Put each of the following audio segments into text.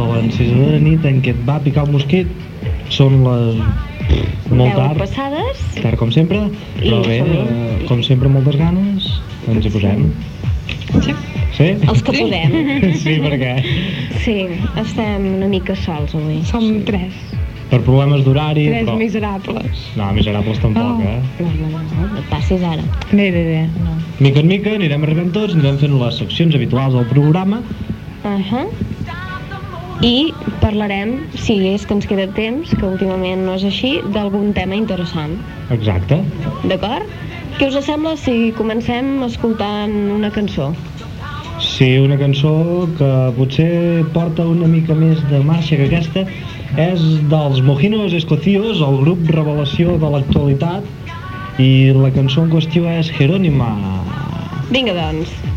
nosaltres, els de l'encisador de nit en què et va picar un mosquit. Són les... molt tard, passades. tard com sempre, però I bé, uh, com sempre moltes ganes, ens hi posem. Sí. Sí? Els que podem. Sí, perquè Sí, estem una mica sols avui. Som tres. per problemes d'horari, Tres però... miserables. No, miserables tampoc, Oh. eh? No, no, no, no, no et passis ara. Bé, bé, bé. No. Mica en mica anirem arribant tots, anirem fent les seccions habituals del programa. Uh -huh. I parlarem, si és que ens queda temps, que últimament no és així, d'algun tema interessant. Exacte. D'acord? Què us sembla si comencem escoltant una cançó? Sí, una cançó que potser porta una mica més de marxa que aquesta és dels Mojinos Escocios, el grup revelació de l'actualitat i la cançó en qüestió és Jerónima. Vinga, doncs.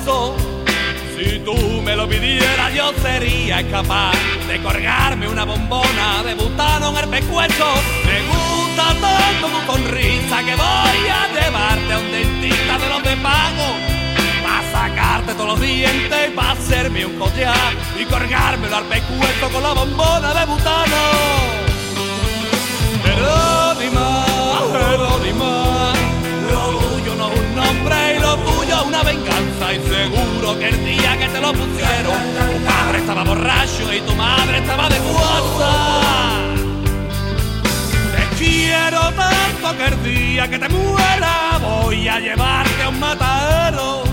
Si tú me lo pidieras, yo sería capaz de colgarme una bombona de butano en el pescuezo. Me gusta tanto tu sonrisa que voy a llevarte a un dentista de los de pago. Para sacarte todos los dientes para hacerme un collar y colgármelo al pescuezo con la bombona de butano. Jerónima, una venganza. Y seguro que el día que te lo pusieron, tu padre estaba borracho y tu madre estaba de guasa. Te quiero tanto que el día que te muera voy a llevarte a un matadero.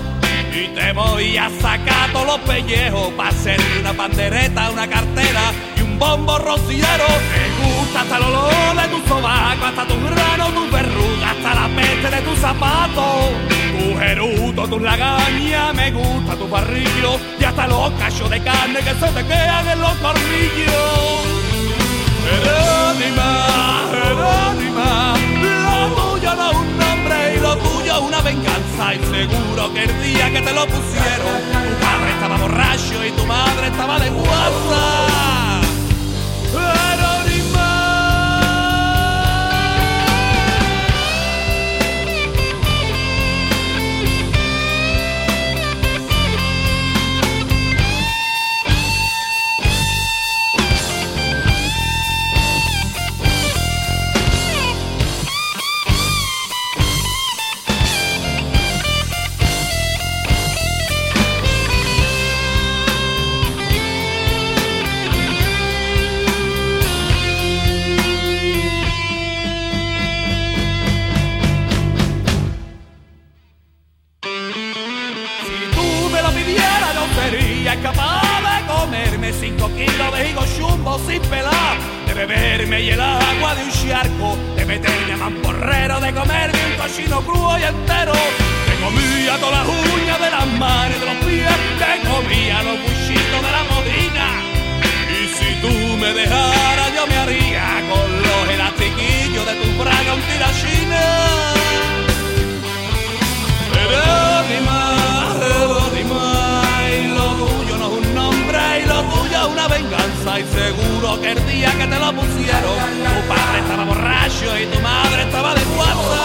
Y te voy a sacar todos los pellejos para hacerle una pandereta, una cartera bombo rociero. Me gusta hasta el olor de tu sobaco, hasta tu grano, tu verruga, hasta la peste de tu zapato. Tu gerudo, tu lagaña, me gusta tu barrillo y hasta los cachos de carne que se te quedan en los tornillos. Jerónima, Jerónima, lo tuyo no es un nombre y lo tuyo una venganza. Y seguro que el día que te lo pusieron, tu padre estaba borracho y tu madre estaba de guasa. Jerónima. Comerme cinco kilos de higo chumbo sin pelar, de beberme y el agua de un charco, de meterme a mamporrero, de comerme un cochino crudo y entero. Te comía todas las uñas de las manos y de los pies, te comía los buchitos de la modina. Y si tú me dejaras, yo me haría con los elastiquillos de tu braga un tirachina. Jerónima, Jerónima, venganza. Y seguro que el día que te lo pusieron, tu padre estaba borracho y tu madre estaba de guasa.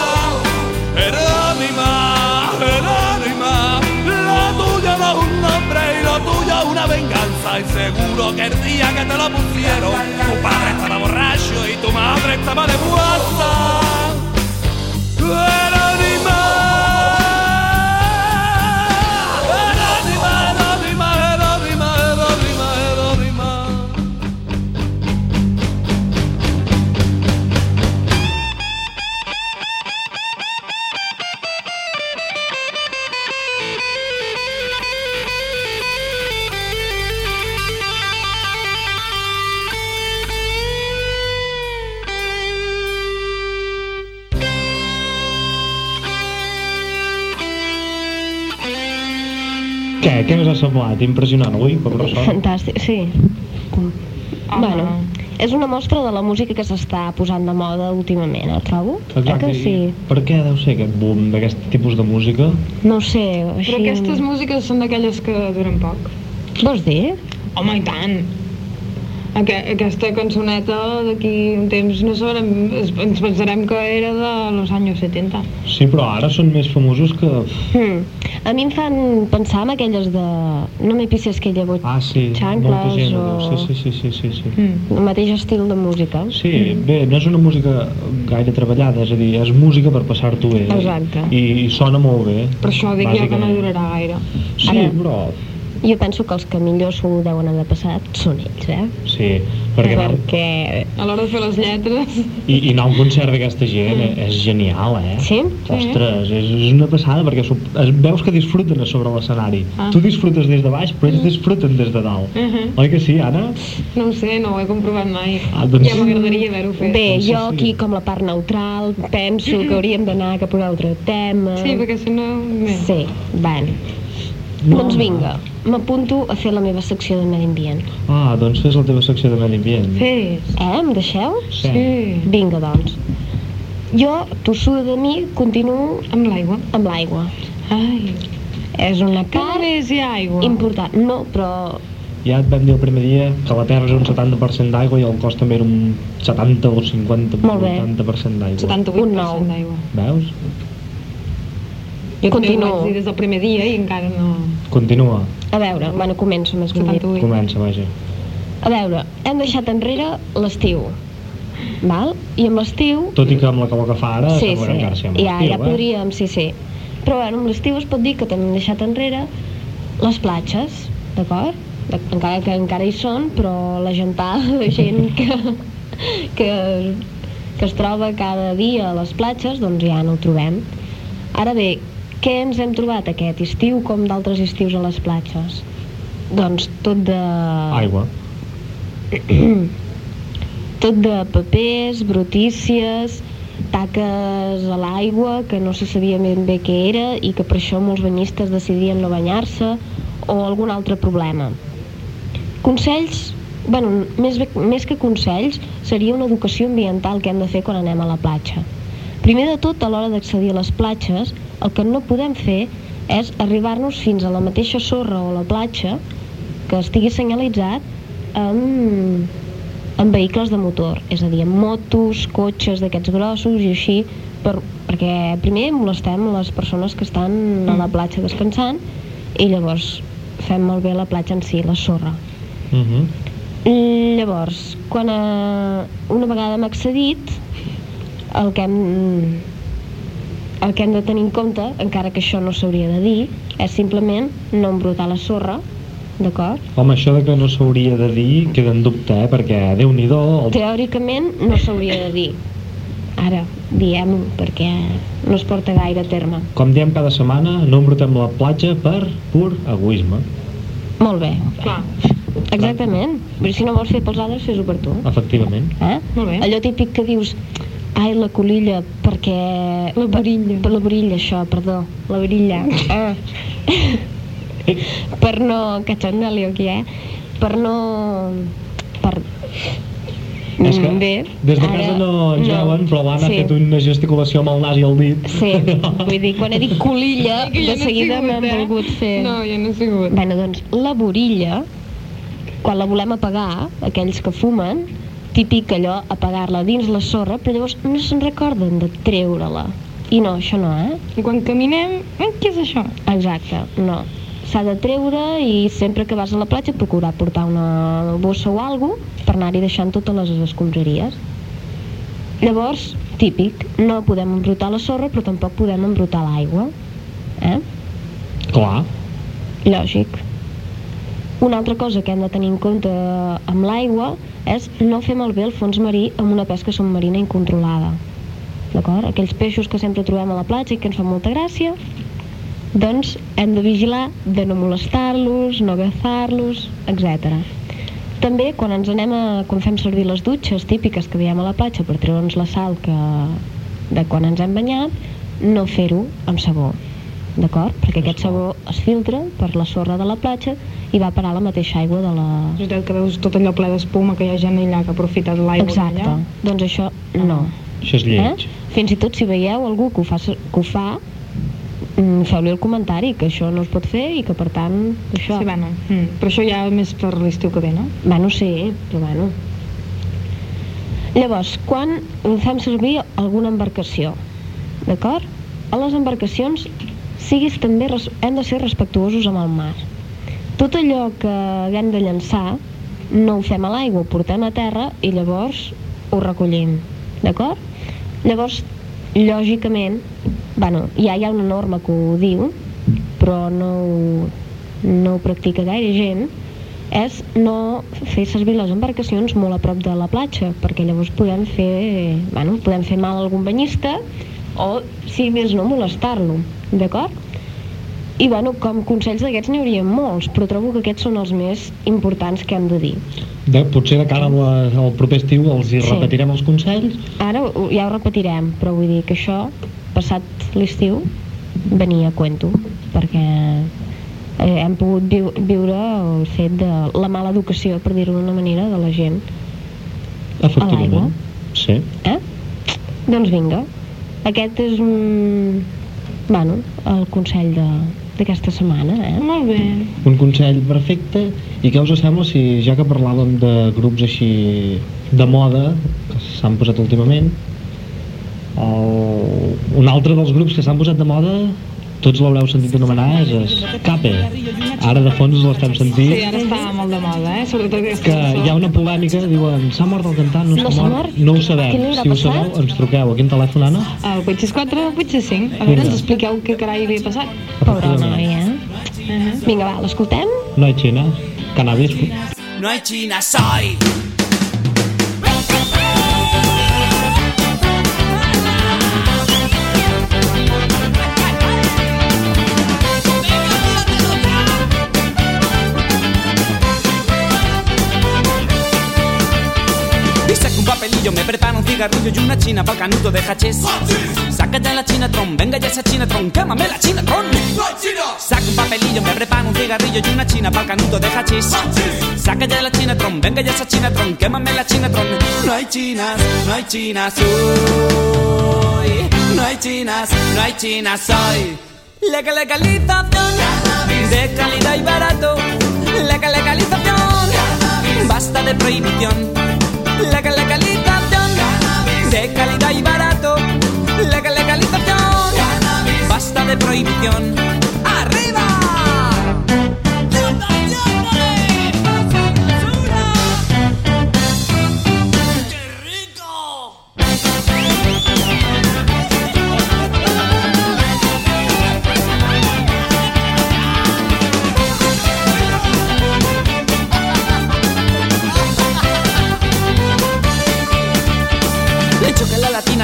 Jerónima, Jerónima, lo tuyo no es un nombre y lo tuyo es una venganza. Y seguro que el día que te lo pusieron, tu padre estaba borracho y tu madre estaba de guasa. Què? Us ha semblat? Impressionant, ui, com sona. Fantàstic, sí. Ah. Bueno, és una mostra de la música que s'està posant de moda últimament, eh, trobo? Eh que sí? i per què deu ser aquest boom d'aquest tipus de música? No ho sé, així... Però aquestes músiques són d'aquelles que duren poc. Vols dir? Home, i tant! Aqu aquesta cançoneta d'aquí un temps no sabrem, ens pensarem que era de los anys 70. Sí, però ara són més famosos que... Hmm. A mi em fan pensar en aquelles de... No m'hi pissis que ella Ah, sí, Xancles gent. o... Sí, sí, sí, sí, sí, sí. Mm. El mateix estil de música. Sí, bé, no és una música gaire treballada, és a dir, és música per passar-t'ho bé. Exacte. I, I sona molt bé. Per això dic jo que no durarà gaire. Sí, Ara- però... Jo penso que els que millor s'ho deuen haver passat són ells, eh? Sí, perquè... Perquè... A l'hora de fer les lletres... I, I anar a un concert d'aquesta gent mm. és genial, eh? Sí? Ostres, és, és una passada perquè veus que disfruten a sobre l'escenari. Ah. Tu disfrutes des de baix, però ells disfruten des de dalt. Uh -huh. Oi que sí, Anna? No ho sé, no ho he comprovat mai. Ah, doncs- Ja m'agradaria haver-ho fet. Bé, Sí, jo sí. aquí com la part neutral penso que hauríem d'anar cap a un altre tema. Sí, perquè si no... Bé. Sí, bueno. No. Doncs vinga, m'apunto a fer la meva secció de medi ambient. Ah, doncs fes la teva secció de medi ambient. Fes. Eh, em deixeu? Sí. Sí. Vinga, doncs. Jo, tossuda de mi, continuo Amb l'aigua. amb l'aigua. Ai. És una Que part només hi ha aigua. important. No, però Ja et vam dir el primer dia que la Terra és un 70% d'aigua i el cos també era un 70 o 50 Molt bé. 80% d'aigua. 78% Un nou. d'aigua. Veus? Jo Continuo. dir des del primer dia i encara no... Continua. a veure, bueno, començo més ben dit. 78. Comença, vaja. A veure, hem deixat enrere l'estiu, val? I amb l'estiu... Tot i que amb la calor que fa ara, Sí, sembla sí, que encara sí, amb ja, ja eh? podríem, sí, sí. Però bueno, amb l'estiu es pot dir que també hem deixat enrere les platges, d'acord? De- Encara que encara hi són, però la gentada de gent que, que, que es troba cada dia a les platges, doncs ja no ho trobem. Ara bé, què ens hem trobat aquest estiu com d'altres estius a les platges? Doncs tot de... Aigua. tot de papers, brutícies, taques a l'aigua que no se sabia ben bé què era i que per això molts banyistes decidien no banyar-se o algun altre problema. Consells, bueno, més, més que consells, seria una educació ambiental que hem de fer quan anem a la platja. Primer de tot, a l'hora d'accedir a les platges, el que no podem fer és arribar-nos fins a la mateixa sorra o a la platja que estigui senyalitzat amb, amb vehicles de motor, és a dir, amb motos, cotxes d'aquests grossos i així, per, perquè primer molestem les persones que estan a la platja descansant i llavors fem malbé la platja en si, la sorra. Uh -huh. Llavors, quan eh, una vegada hem accedit, el que hem, el que hem de tenir en compte, encara que això no s'hauria de dir, és simplement no embrutar la sorra, d'acord? Home, això de que no s'hauria de dir queda en dubte, eh? Perquè, déu-n'hi-do, el... Teòricament no s'hauria de dir. Ara, diem-ho perquè no es porta gaire a terme. com diem cada setmana, no embrutem la platja per pur egoisme, Molt bé, Clar. exactament. Vull dir, si no vols fer pels altres, fes-ho per tu. efectivament. Eh? Molt bé. Allò típic que dius ai, la colilla, perquè... La borilla. Per la borilla, això, perdó. La borilla. Ah. per no... Cachondali o qui, eh? Per no... Per... És que Mm, Bé, des de ara casa no ens veuen, però l'Anna sí. ha fet una gesticulació amb el nas i el dit. Sí, vull dir, quan he dit colilla, jo de no seguida m'han eh? volgut fer... No, jo no he sigut. Bueno, doncs, la borilla, quan la volem apagar, aquells que fumen, típic allò, apagar-la dins la sorra, però llavors no se'n recorden de treure-la. I no, això no, eh? I quan caminem, eh, què és això? Exacte, no. S'ha de treure i sempre que vas a la platja procurar portar una bossa o alguna per anar-hi deixant totes les escombraries. Llavors, típic, no podem embrutar la sorra però tampoc podem embrutar l'aigua. Eh? Clar. Lògic. Una altra cosa que hem de tenir en compte amb l'aigua és no fer malbé el fons marí amb una pesca submarina incontrolada. D'acord? Aquells peixos que sempre trobem a la platja i que ens fan molta gràcia, doncs hem de vigilar de no molestar-los, no agafar-los, etc. També quan ens anem a, quan fem servir les dutxes típiques que veiem a la platja per treure'ns la sal que, de quan ens hem banyat, no fer-ho amb sabó. D'acord? Perquè aquest sabó es filtra per la sorra de la platja i va parar a la mateixa aigua de la... És veritat que veus tot allò ple d'espuma que hi ha gent allà que aprofita de l'aigua Exacte, doncs això no. Això és lleig. Eh? Fins i tot si veieu algú que ho fa, que ho fa mm, feu-li el comentari que això no es pot fer i que per tant això... Sí, bueno, mm, però això ja més per l'estiu que ve, no? Bueno, sí, però bueno. Llavors, quan fem servir alguna embarcació, d'acord? A les embarcacions siguis també, hem de ser respectuosos amb el mar. Tot allò que haguem de llançar no ho fem a l'aigua, ho portem a terra i llavors ho recollim, d'acord? Llavors, lògicament, bueno, ja hi ha una norma que ho diu, però no no ho practica gaire gent, és no fer servir les embarcacions molt a prop de la platja, perquè llavors podem fer, bueno, podem fer mal a algun banyista o, si més no, molestar-lo, d'acord? I, bueno, com consells d'aquests n'hi hauria molts, però trobo que aquests són els més importants que hem de dir. De, potser de cara a al proper estiu els hi Sí. repetirem els consells. Ara ja ho repetirem, però vull dir que això, passat l'estiu, venia a cuento, perquè eh, hem pogut viu viure el fet de la mala educació, per dir-ho d'una manera, de la gent. Efectivament. Sí. Eh? Doncs vinga, aquest és un... Bueno, el consell de d'aquesta setmana, eh? Molt bé. Un consell perfecte. I què us sembla si, ja que parlàvem de grups així de moda, que s'han posat últimament, el, un altre dels grups que s'han posat de moda, tots l'haureu sentit anomenar, és Escape. Ara de fons l'estem sentint. Sí, ara està molt de moda, eh? Sobretot aquesta que hi ha una polèmica, diuen s'ha mort el cantant, no, No s'ha mort, mort? no ho sabem, si ho sabeu ens truqueu, a quin telèfon Anna? El 864 o el 865. A veure, Vinga. ens expliqueu què carai havia passat. Pobra noia, eh? Uh -huh. Vinga, va, l'escoltem? No hi Xina, cannabis, No hay China, soy. Me preparo un cigarrillo y una china pa'l canuto de hachís. Saca ya la chinatron, venga ya esa chinatron, quémame la chinatron. Saca un papelillo, me preparo un cigarrillo y una china pa'l canuto de hachís. Saca ya la chinatron, venga ya esa chinatron, quémame la chinatron. No hay chinas, no hay chinas hoy. No hay chinas, no hay chinas hoy. Legal legalización de calidad y barato. Legal legalización, basta de prohibición. Legal legalización de calidad y barato. Legal legalización, basta de prohibición. ¡Arriba!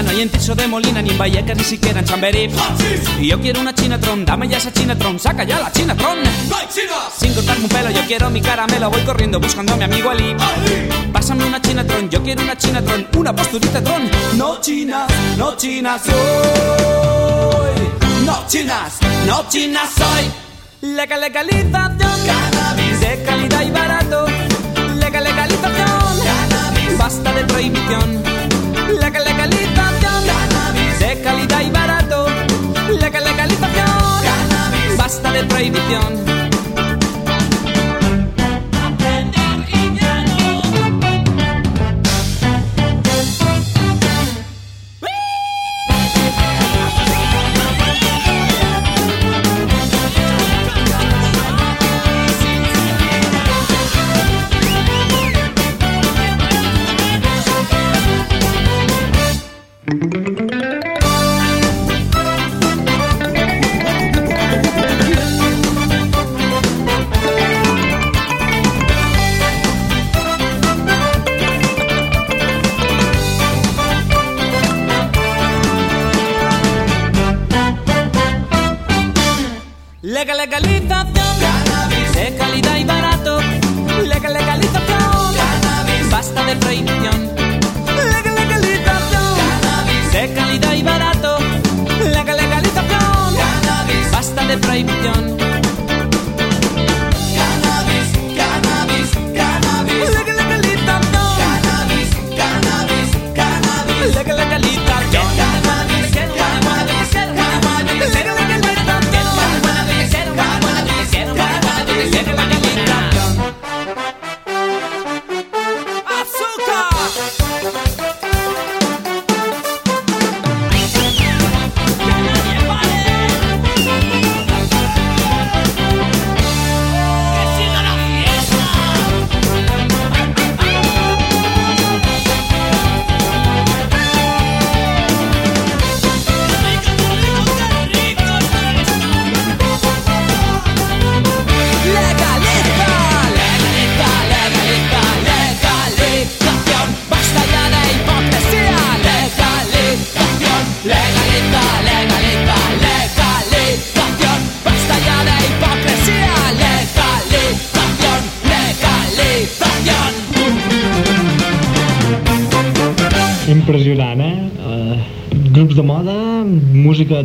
No hay en Tirso de Molina, ni en Vallecas, ni siquiera en Chamberí. Y yo quiero una chinatron, dame ya esa chinatron, saca ya la chinatron. Sin cortarme un pelo, yo quiero mi caramelo, voy corriendo buscando a mi amigo Ali. Pásame una chinatron, yo quiero una chinatron, una posturita tron. No chinas, no chinas soy. No chinas, no chinas soy. Legal legalización, cannabis de calidad y barato. Legal legalización, cannabis basta de prohibición. Legal legalización, cannabis de calidad y barato. Legal legalización, cannabis basta de prohibición.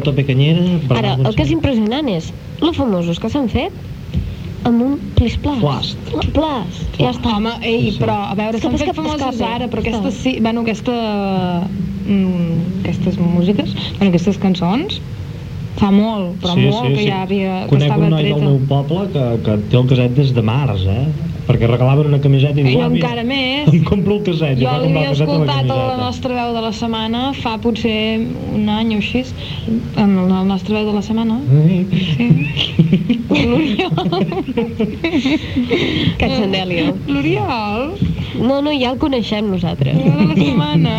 Música a tope canyera... per Ara, el que és impressionant és lo famosos que s'han fet amb un plis-plas. Plast. Plast, ja està. Home, ei, Sí. però, a veure, s'han fet famoses escape, ara, però aquestes sí, bueno, aquesta, mm, aquestes músiques, bueno, aquestes cançons, fa molt, però molt que ja havia, que Conec estava un noi del treta. meu poble que, que té el caset des de març, eh? Perquè regalaven una camiseta i I diu, jo "Ah, mira, encara més, em compro el caset. jo l'havia escoltat a la nostra veu de la setmana fa potser un any o així, en la nostra veu de la setmana. Sí. L'Oriol. Cachandelio. L'Oriol? No, no, ja el coneixem nosaltres. La de la setmana.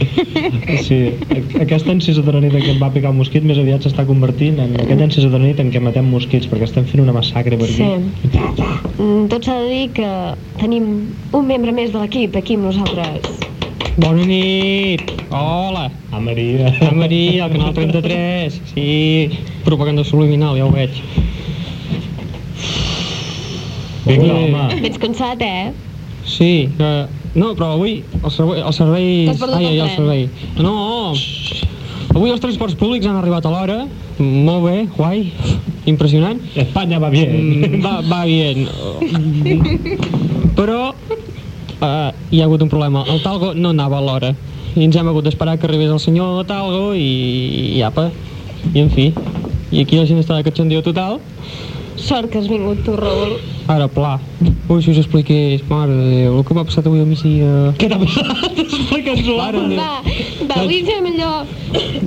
Sí, a- aquesta encesa de la nit en què em va picar un mosquit més aviat s'està convertint en aquella encesa de la nit en què matem mosquits perquè estem fent una massacre per aquí. Sí. Mm, Tot s'ha de dir que tenim un membre més de l'equip aquí amb nosaltres. Bona nit! Hola! Ah, Maria. A Maria, al canal 33. Sí, propaganda subliminal, ja ho veig. Vinga, home. Ets cansat, eh? Sí, que... No, però avui el servei... El servei... T'has perdut ai, el ai, el servei. No! Avui els transports públics han arribat a l'hora. Molt bé, guai. Impressionant. Espanya va bien. Mm, va, va bien. Però uh, hi ha hagut un problema. El Talgo no anava a l'hora. I ens hem hagut d'esperar que arribés el senyor Talgo i, i apa. I en fi. I aquí la gent està de catxandeo total. Sort que has vingut tu, Raül. Ara, pla. Ui, si us expliqués, mare de Déu, el que m'ha passat avui al migdia... Què t'ha passat? Explica'ns-ho. Mare de Déu. Va, va, avui fem allò...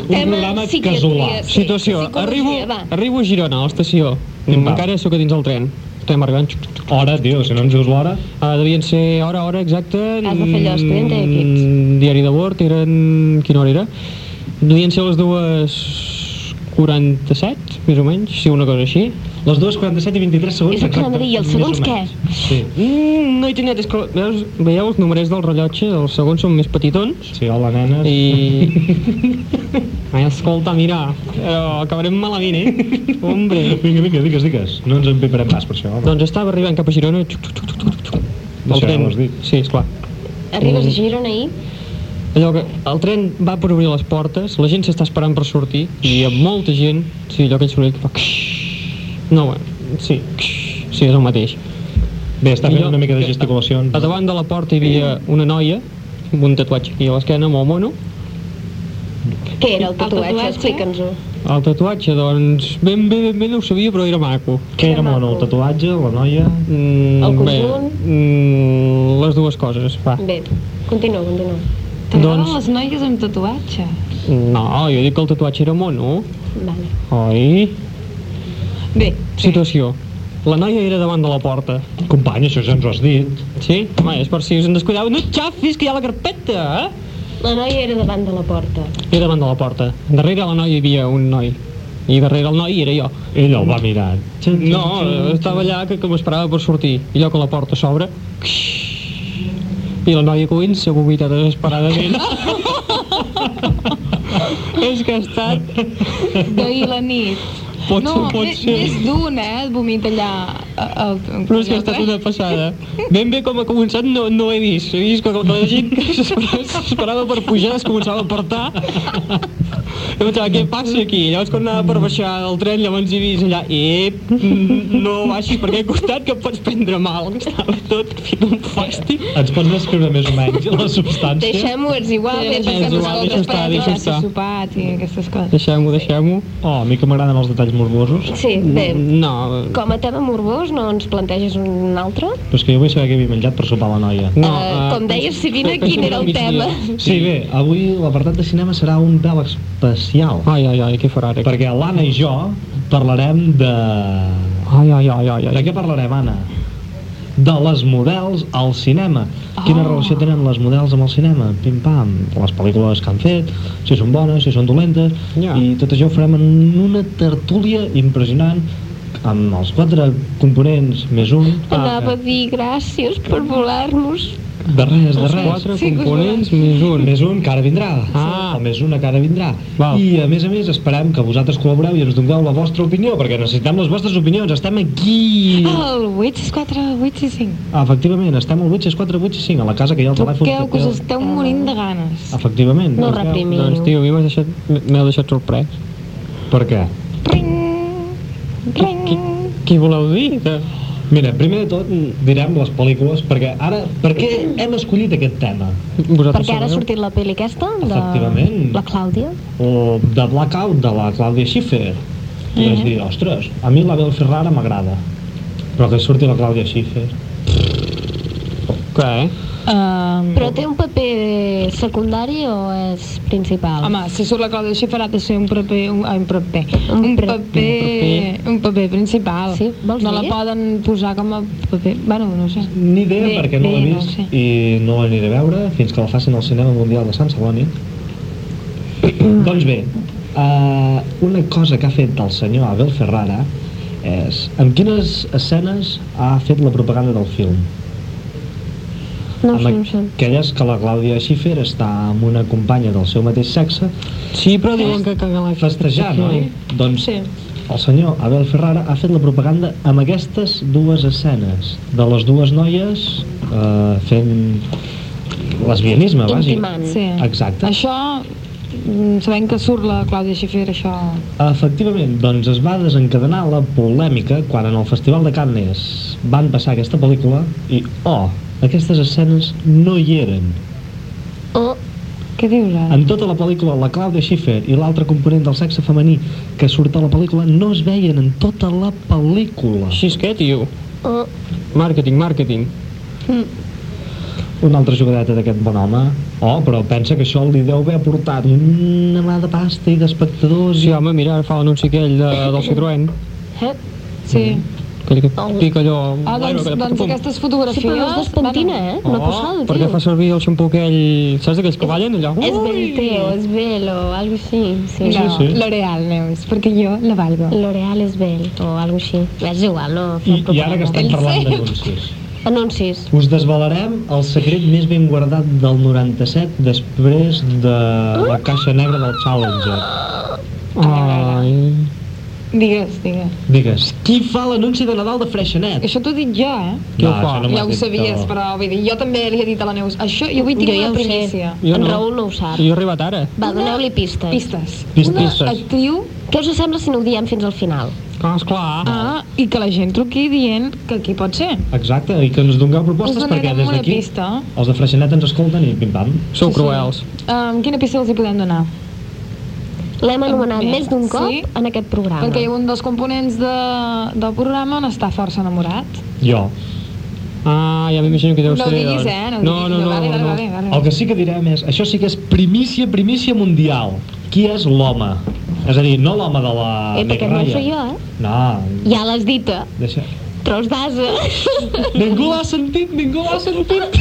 Tema programa casolà. sí, Situació, arribo, va. arribo a Girona, a l'estació. Encara sóc a dins del tren. Estem arribant. Hora, tio, si no ens dius l'hora. Uh, devien ser hora, hora exacta. Has de fer allò, expedient de mm, Diari de bord, eren... Quina hora era? Devien ser les dues 47, més o menys, sí, una cosa així. Les 2.47 i 23 segons. És el que anava a dir, i els segons què? Sí. Mm, no he tingut, és que veus, veieu els numerets del rellotge, els segons són més petitons, Sí, hola, nenes. i... Ai, escolta, mira, però acabarem malament, eh? Hombre. Vinga, vinga, digues, digues. No ens empiparem pas per això, home. Doncs estava arribant cap a Girona, xuc, xuc, xuc, xuc, xuc. Això ja ho has dit. Sí, esclar. Arribes Mm. a Girona ahir? Allò que el tren va per obrir les portes, la gent s'està esperant per sortir, i hi ha molta gent, sí, allò aquell soroll que fa... No, bueno, sí, sí, és el mateix. Bé, està fent jo- una mica de que- gesticulacions. A davant de la porta hi havia una noia, amb un tatuatge aquí a l'esquena, molt mono. Què era el tatuatge? tatuatge? Explica'ns-ho. El tatuatge, doncs, ben bé, ben bé no ho sabia, però era maco. Què era mono, el tatuatge, la noia? Mm, El bé, conjunt? mm, les dues coses, va. Bé, continua, continua. T'agraden Doncs- les noies amb tatuatge? No, jo dic que el tatuatge era mono. Vale. Oi? Bé, Situació. La noia era davant de la porta. Company, això ja ens ho has dit. Sí? Home, és per si us en descuideu. No xafis, que hi ha la carpeta, eh? La noia era davant de la porta. Era davant de la porta. Darrere la noia hi havia un noi. I darrere el noi era jo. Ell el va mirar. No, estava allà que, que m'esperava per sortir. I allò que la porta s'obre... I la noia comença a vomitar desesperadament. és que ha estat... d'ahir la nit. Pot no, ser, pot més, ser. més d'un, eh, el vomit allà. a- al- Però és que ha estat una passada. Ben bé com ha començat no, no he vist. He vist que, la gent que s'esperava s'esperava per pujar es començava a apartar. Jo pensava, què passa aquí? Llavors quan anava per baixar del tren, llavors hi vist allà, ep, mm, no baixis per aquest costat que et pots prendre mal. Estava tot fet un fàstic. Ens pots descriure més o menys la substància? Deixem-ho, és igual. Sí, deixem que igual, deixa estar, deixa estar. sopat i aquestes coses. Deixem-ho, deixem-ho. Oh, a mi que m'agraden els detalls morbosos. Sí, bé. No, Com a tema morbós, no ens planteges un altre? Però és que jo vull saber què havia menjat per sopar la noia. no. Eh, eh, com deies, Sibina, penso quin que era el tema? Sí, bé, avui l'apartat de cinema serà un veu especial. Ai, ai, ai, què farà ara? Perquè l'Anna i jo parlarem de... Ai, ai, ai, ai, De ai. què parlarem, Anna? De les models al cinema. Quina relació tenen les models amb el cinema? Pim-pam, les pel·lícules que han fet, si són bones, si són dolentes, Ja. i tot això ho farem en una tertúlia impressionant amb els quatre components més un. Anava a dir gràcies per volar-nos. De res, de Els res. quatre Sí, components més un. Més un que ara vindrà. Ah. O més una que ara vindrà. Val. I a més a més esperem que vosaltres col·laboreu i ens doneu la vostra opinió, perquè necessitem les vostres opinions. Estem aquí. El 8 és 4, 8 i 5. Efectivament, estem al 864 865, a la casa que hi ha el telèfon. Truqueu, que us esteu morint de ganes. Efectivament. No reprimiu. Doncs, tio, a mi m'has deixat, m'heu deixat sorprès. Per què? Qui, qui voleu dir? Que... Mira, primer de tot direm les pel·lícules, perquè ara, per què hem escollit aquest tema? Vosaltres Perquè ara ha sortit la pel·li aquesta, de Efectivament. la Clàudia. O de Blackout, de la Clàudia Schiffer. I vaig dir, ostres, a mi la Bel Ferrara m'agrada, però que surti la Clàudia Schiffer. Què? Um, Però té un paper secundari o és principal? Home, si surt la Clàudia Schiffer ha de ser un paper, un, un paper, Un un paper, un paper principal. Sí, vols no la dir? poden posar com a paper, bueno, no sé. Ni idea, Bé, perquè no l'he bé, no vist sé. i no l'aniré a veure fins que la facin al cinema mundial de Sant Celoni. doncs bé, uh, una cosa que ha fet el senyor Abel Ferrara és amb quines escenes ha fet la propaganda del film? No amb sé, no aquelles que la Clàudia Schiffer està amb una companya del seu mateix sexe Sí, però diuen que... que, que la... festejant, oi? Doncs Sí. el senyor Abel Ferrara ha fet la propaganda amb aquestes dues escenes de les dues noies eh, fent lesbianisme, bàsic. Intimant. Sí. Exacte. Això, mm, sabent que surt la Clàudia Schiffer, això... Efectivament, doncs es va desencadenar la polèmica quan en el Festival de Cannes van passar aquesta pel·lícula i, oh, aquestes escenes no hi eren. Oh, Què dius ara? En tota la pel·lícula, la Clàudia Schiffer i l'altre component del sexe femení que surt a la pel·lícula no es veien en tota la pel·lícula. Així és que, tio. oh. Màrqueting, màrqueting. Una altra jugadeta d'aquest bon home. Oh, però pensa que això li deu haver portat una mà de pasta i d'espectadors. Sí, home, mira, ara fa l'anunci aquell de, del Citroën. Eh? Sí. Aquell que Oh. pica allò... Ah, doncs, doncs aquestes Sí, fotografies... però no es despentina, eh? Una Oh, posada, perquè tio. fa servir el xampú aquell... Saps d'aquells que ballen allò? És Ui! bell teo, és bell o algo així. Sí. No, sí. L'Oreal, Neus, perquè jo la valgo. L'Oreal és bell o algo així. És igual, no? I, I ara que estem parlant d'anuncis. Anuncis. Us desvelarem el secret més ben guardat del 97 després de la caixa negra del Challenger. Ai... Digues, digues. Digues, qui fa l'anunci de Nadal de Freixenet? Això t'ho he dit jo, eh? Qui ho No, fa? no ja ho sabies, però vull dir, jo també li he dit a la Neus. Això, jo avui tinc Jo ja una sé. primícia. Jo en no. Raül no ho sap. Jo he arribat ara. Va, doneu-li pistes. Pistes. Pistes. Una actriu Què us sembla si no ho diem fins al final? Ah, esclar. ah, i que la gent truqui dient que qui pot ser. Exacte, i que ens dongueu propostes Us perquè donarem des una d'aquí pista. els de Freixenet ens escolten i pim-pam. Sou Sí, sí. cruels. Um, quina pista els hi podem donar? L'hem anomenat més d'un cop sí. en aquest programa. Perquè un dels components de, del programa n'està força enamorat. Jo. Ah, ja m'imagino que deu No ser... diguis, doncs. eh? No, no, no, no, vale, vale, no. vale, vale. El que sí que direm és, això sí que és primícia, primícia mundial. Qui és l'home? És a dir, no l'home de la Eh, perquè no sé jo, eh? No, Ja l'has dita. deixa... Tros d'asa. Ningú l'ha sentit, ningú l'ha sentit.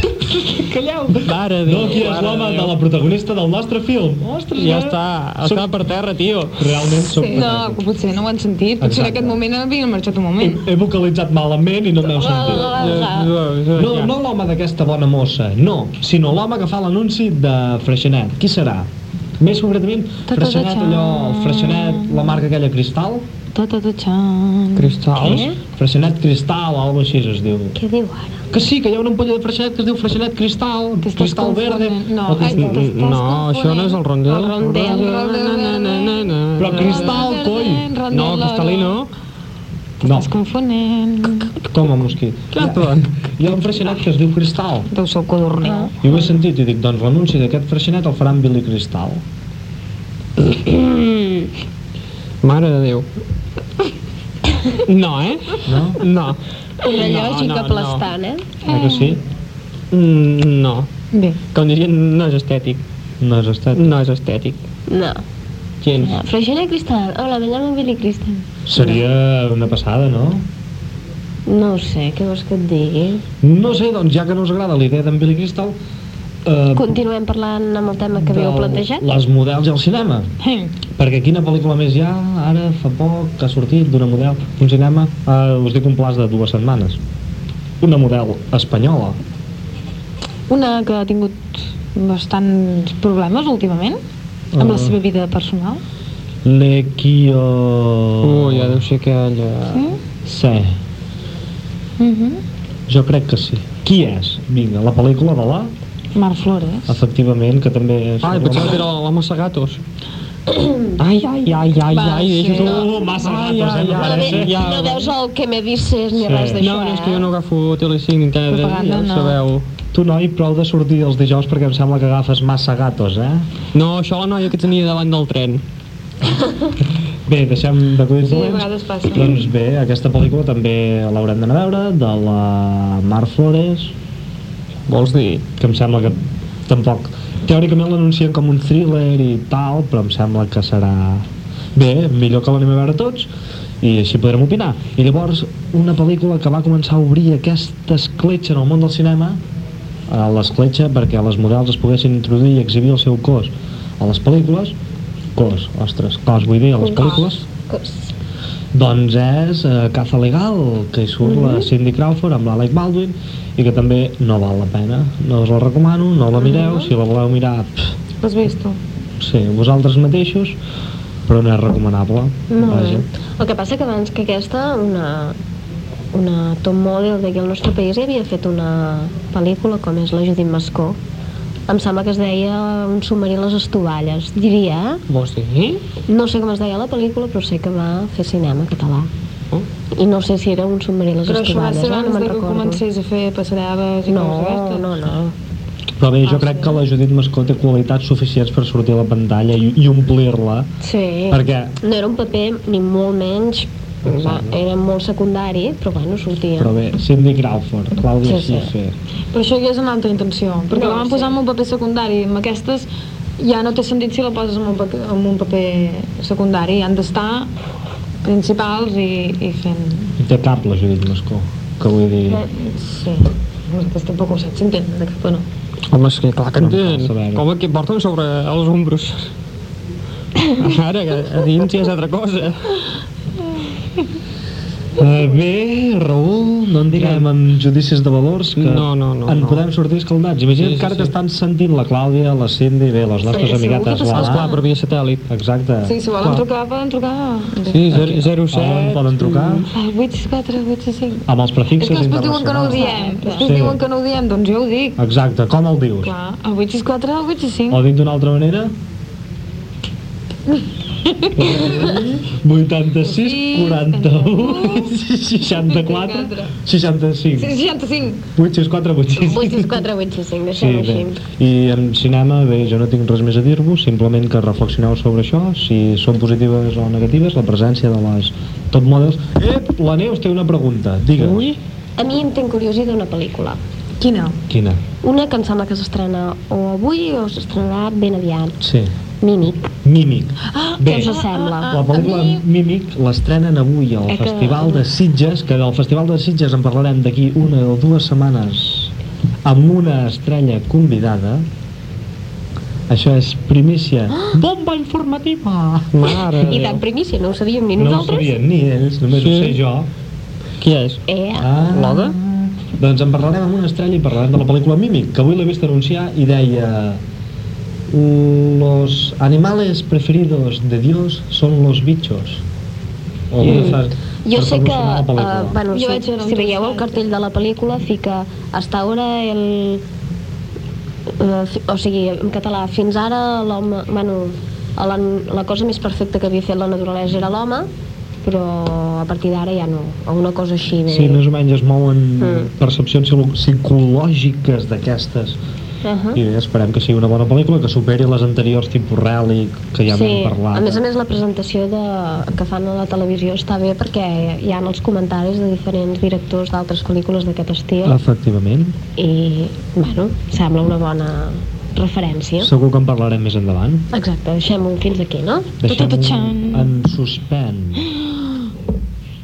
Calleu. Mare de No, qui és l'home de Déu. la protagonista del nostre film? Ostres, Ja eh? està, està per terra, tio. Realment soc Sí. No, potser no ho han sentit. Potser en Exacte. aquest moment havien marxat un He, moment. he vocalitzat malament i no m'heu sentit. No, no l'home d'aquesta bona mossa, no, sinó l'home que fa l'anunci de Freixenet. Qui serà? Més concretament. Freixenet, allò, el Freixenet, la marca aquella Cristal? Cristals? Què? Freixenet cristal o alguna així es diu. Què diu ara? Que sí, que hi ha una ampolla de freixenet que es diu freixenet cristal, T'estàs cristal verde. No, t'estàs No, això no és el rondel. El rondel. Però cristal, coi! No, cristal·lino. No, Estàs confonent. com a mosquit. Clar, però... Hi ha un freixenet que es diu cristal. Deu ser el codorniu. I ho he sentit i dic, doncs l'anunci d'aquest freixenet el faran Billy Cristal. Mare de Déu. No, eh? No? No. Una No, lògica no, aplastant, eh? Eh que sí? Mm, No. Bé, Com dirien, no és estètic. No és estat. No és estètic. No. Gens. no. Freixenet Cristal. Hola, me llamo Billy Cristal. Seria una passada, no? No ho sé, què vols que et digui? No sé, doncs ja que no us agrada la idea d'en Billy Crystal, eh, Continuem parlant amb el tema que havíeu plantejat? Les models i el cinema. Perquè quina pel·lícula més hi ha ara, fa poc, que ha sortit d'una model, un cinema, eh, us dic un plaç de dues setmanes. Una model espanyola. una que ha tingut bastants problemes últimament amb la Ah. seva vida personal. L'Equio... Ui, ja deu ser aquella... Sí, Uh -huh. jo crec que sí. Qui és? Vinga, la pel·lícula de la... Marc Flores. Efectivament, que també és... Ai, pensava que era l'home Sagatos. Ai, ai, ai, ai, Va, ai, sí. Tu, massa Ai, gatos, eh, ai, no ai, parece. Malament, ja- no veus el que me dices ni Sí. res d'això, No, no, és que jo eh? no agafo Tele5 ni Tele3, Propaganda, ja ho no. sabeu. Tu, noi, prou de sortir els dijous perquè em sembla que agafes massa gatos, eh? No, això la noia que tenia davant del tren. Bé, deixem d'acudits Sí, a dolents. Doncs bé, aquesta pel·lícula també l'haurem d'anar a veure, de la Mar Flores, Vols dir? que em sembla que tampoc... Teòricament l'anuncien com un thriller i tal, però em sembla que serà... Bé, millor que l'anem a veure tots i així podrem opinar. I llavors, una pel·lícula que va començar a obrir aquesta escletxa en el món del cinema, a l'escletxa perquè les models es poguessin introduir i exhibir el seu cos a les pel·lícules, cos, ostres, cos vull dir, a les pel·lícules, Cos. Doncs és uh, Caza Legal, que hi surt la Cindy Crawford amb l'Alec Baldwin i que també no val la pena. No us la recomano, no la mireu, si la voleu mirar, pff, L'has vist tu? sí, vosaltres mateixos, però no és recomanable. Molt bé. Vaja. El que passa que abans que aquesta, una, una top model d'aquí al nostre país ja havia fet una pel·lícula com és la Judit Mascó. Em sembla que es deia Un submarí a les estovalles. Diria, eh? Vols dir? No sé com es deia la pel·lícula, però sé que va fer cinema català. Oh. I no sé si era Un submarí a les Però això va estovalles, ser eh? abans no me'n recordo. comencés a fer passarel·les i No, coses d'aquestes? no, no. Però bé, jo Ah, crec sí. que la Judit Mascó té qualitats suficients per sortir a la pantalla i, i omplir-la, Sí. perquè No era un paper ni molt menys, va, era molt secundari, però bueno, sortia. però bé, Cindy Crawford, Clàudia Sí, sí. Schiffer, Però això ja és una altra intenció, perquè No, la van sí. posar en un paper secundari, amb aquestes ja no té sentit si la poses en un paper, en un paper secundari, han d'estar principals i, i fent... té cap la Judit Mascó, que vull dir... Sí, nosaltres tampoc ho saps, s'entén, de cap o no. Home, és que clar que No entén. saber-ho. Com que porten sobre els ombros. Ara, que a dins ja és altra cosa. Uh, bé, Raül, no en diguem en judicis de valors que No, no, no, en no. podem sortir escaldats. Imagina't Sí, sí, que ara sí. t'estan sentint la Clàudia, la Cindy, bé, les nostres Sí, amiguetes, que t'està la Esclar, per via satèl·lit. Exacte. Sí, si volen trucar, poden trucar. Sí, 07... On poden trucar? Al 864, 865. Amb els És prefixes que després diuen que no ho diem. Després Sí. diuen que no ho diem, doncs jo ho dic. Exacte, com el dius? Clar, el 864, el 865. O dit d'una altra manera? 86, Sí, 41, 64, 65. 65. 864, 865. 864, 865, Sí, deixem-ho bé. així. I en cinema, bé, jo no tinc res més a dir-vos, simplement que reflexioneu sobre això, si són positives o negatives, la presència de les top models. Ep, la Neus té una pregunta, digue'ns. Ui, A mi em té curiositat d'una pel·lícula. Quina? Quina? Una que em sembla que s'estrena o avui o s'estrenarà ben aviat. Sí. Mímic. Mímic. Ah, Bé, Què us sembla? la pel·lícula mi- Mímic l'estrenen avui al Eh que- Festival de Sitges, que del Festival de Sitges en parlarem d'aquí una o dues setmanes amb una estrella convidada. Això és primícia. Bomba informativa! mare de I tan Déu. primícia, no ho sabíem ni No ho nosaltres. sabien ni ells, només Sí. ho sé jo. Qui és? Eh, Ah. L'Oda? Doncs en parlarem amb una estrella i parlarem de la pel·lícula Mímic, que avui l'he vist anunciar i deia Los animales preferidos de Dios son los bichos. O I- saps, Jo sé que, uh, bueno, Jo si, si veieu el cartell de la pel·lícula, fica hasta ahora el... Uh, fi, o sigui, en català, fins ara l'home... Bueno, la, la cosa més perfecta que havia fet la naturalesa era l'home, però a partir d'ara ja no. O una cosa així. de- Sí, més o menys es mouen Mm. percepcions psico- psicològiques d'aquestes. Uh -huh. I bé, esperem que sigui una bona pel·lícula, que superi les anteriors tipus Relic, que ja sí, vam parlar. a més a més la presentació de, que fan a la televisió està bé perquè hi ha els comentaris de diferents directors d'altres pel·lícules d'aquest estil Efectivament. i, bueno, sembla una bona referència. Segur que en parlarem més endavant. Exacte, deixem-ho fins aquí, no? Deixem-ho en suspens.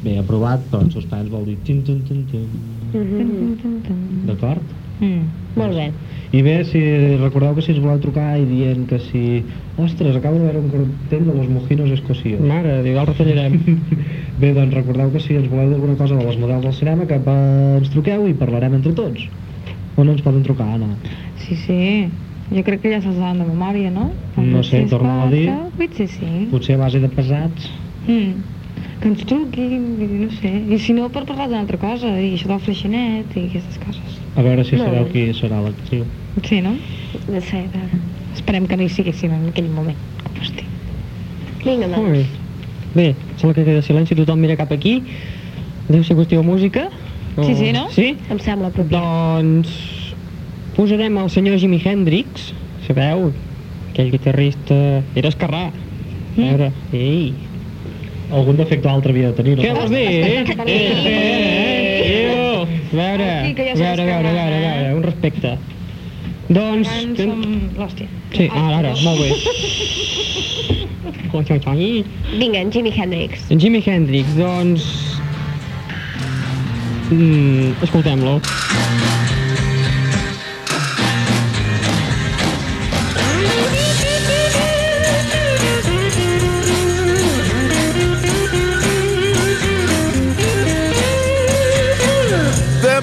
Bé, aprovat, però en suspens vol dir tin, tin, tin, tin. Mhm. D'acord? Mm. Molt bé. I bé, si recordeu que si ens voleu trucar i dient que si... Ostres, acabo de veure un cartell de los mojinos escocios. Mare, diu, el retallarem. Bé, doncs recordeu que si ens voleu dir alguna cosa de les models del cinema, que eh, ens truqueu i parlarem entre tots. O no ens poden trucar, Anna? Sí, sí. Jo crec que ja se'ls saben de memòria, no? No sé, torna-ho a dir. 8, sí, sí. Potser a base de pesats. Mm. Que ens truquin, i no sé. I si no, per parlar d'una altra cosa, i això del freixenet i aquestes coses. A veure si sabeu qui serà l'actriu. Sí, no? No sé, a veure. Esperem que no hi siguessin en aquell moment. Com estic. Vinga, Molt doncs. bé. Bé, sembla que queda silenci, tothom mira cap aquí. Deu ser qüestió de música. O- Sí, sí, no? Sí? Em sembla apropiat. Doncs posarem el senyor Jimi Hendrix, sabeu? Aquell guitarrista... Era esquerrà. A veure, ei, Algun defecte altre havia de tenir, no? què vols dir? Eh, eh, eh, eh, a veure, veure, veure, a veure, veure, un respecte. Doncs... Som l'hòstia. Sí, ara, ara, molt bé. Vinga, en Jimi Hendrix. En Jimi Hendrix, doncs... Mm, escoltem-lo. There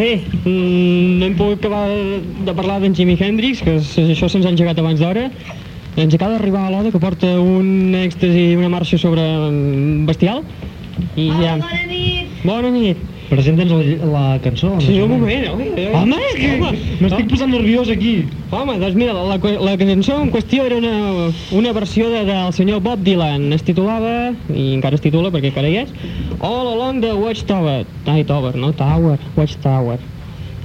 Bé, mm, no hem pogut acabar de parlar d'en Jimi Hendrix, que això se'ns ha engegat abans d'hora. Ens acaba d'arribar a l'Oda, que porta un èxtasi, una marxa sobre bestial. I ja... Bona nit! Bona nit! Presenta'ns la, la cançó. Sí, no un moment, oi. Home, és que m'estic posant nerviós aquí. Home, doncs mira, la, la, la cançó en qüestió era una, una versió de, del senyor Bob Dylan. Es titulava, i encara es titula perquè encara hi és, All Along the Watchtower. Ai, Tower, no? Tower, Watchtower.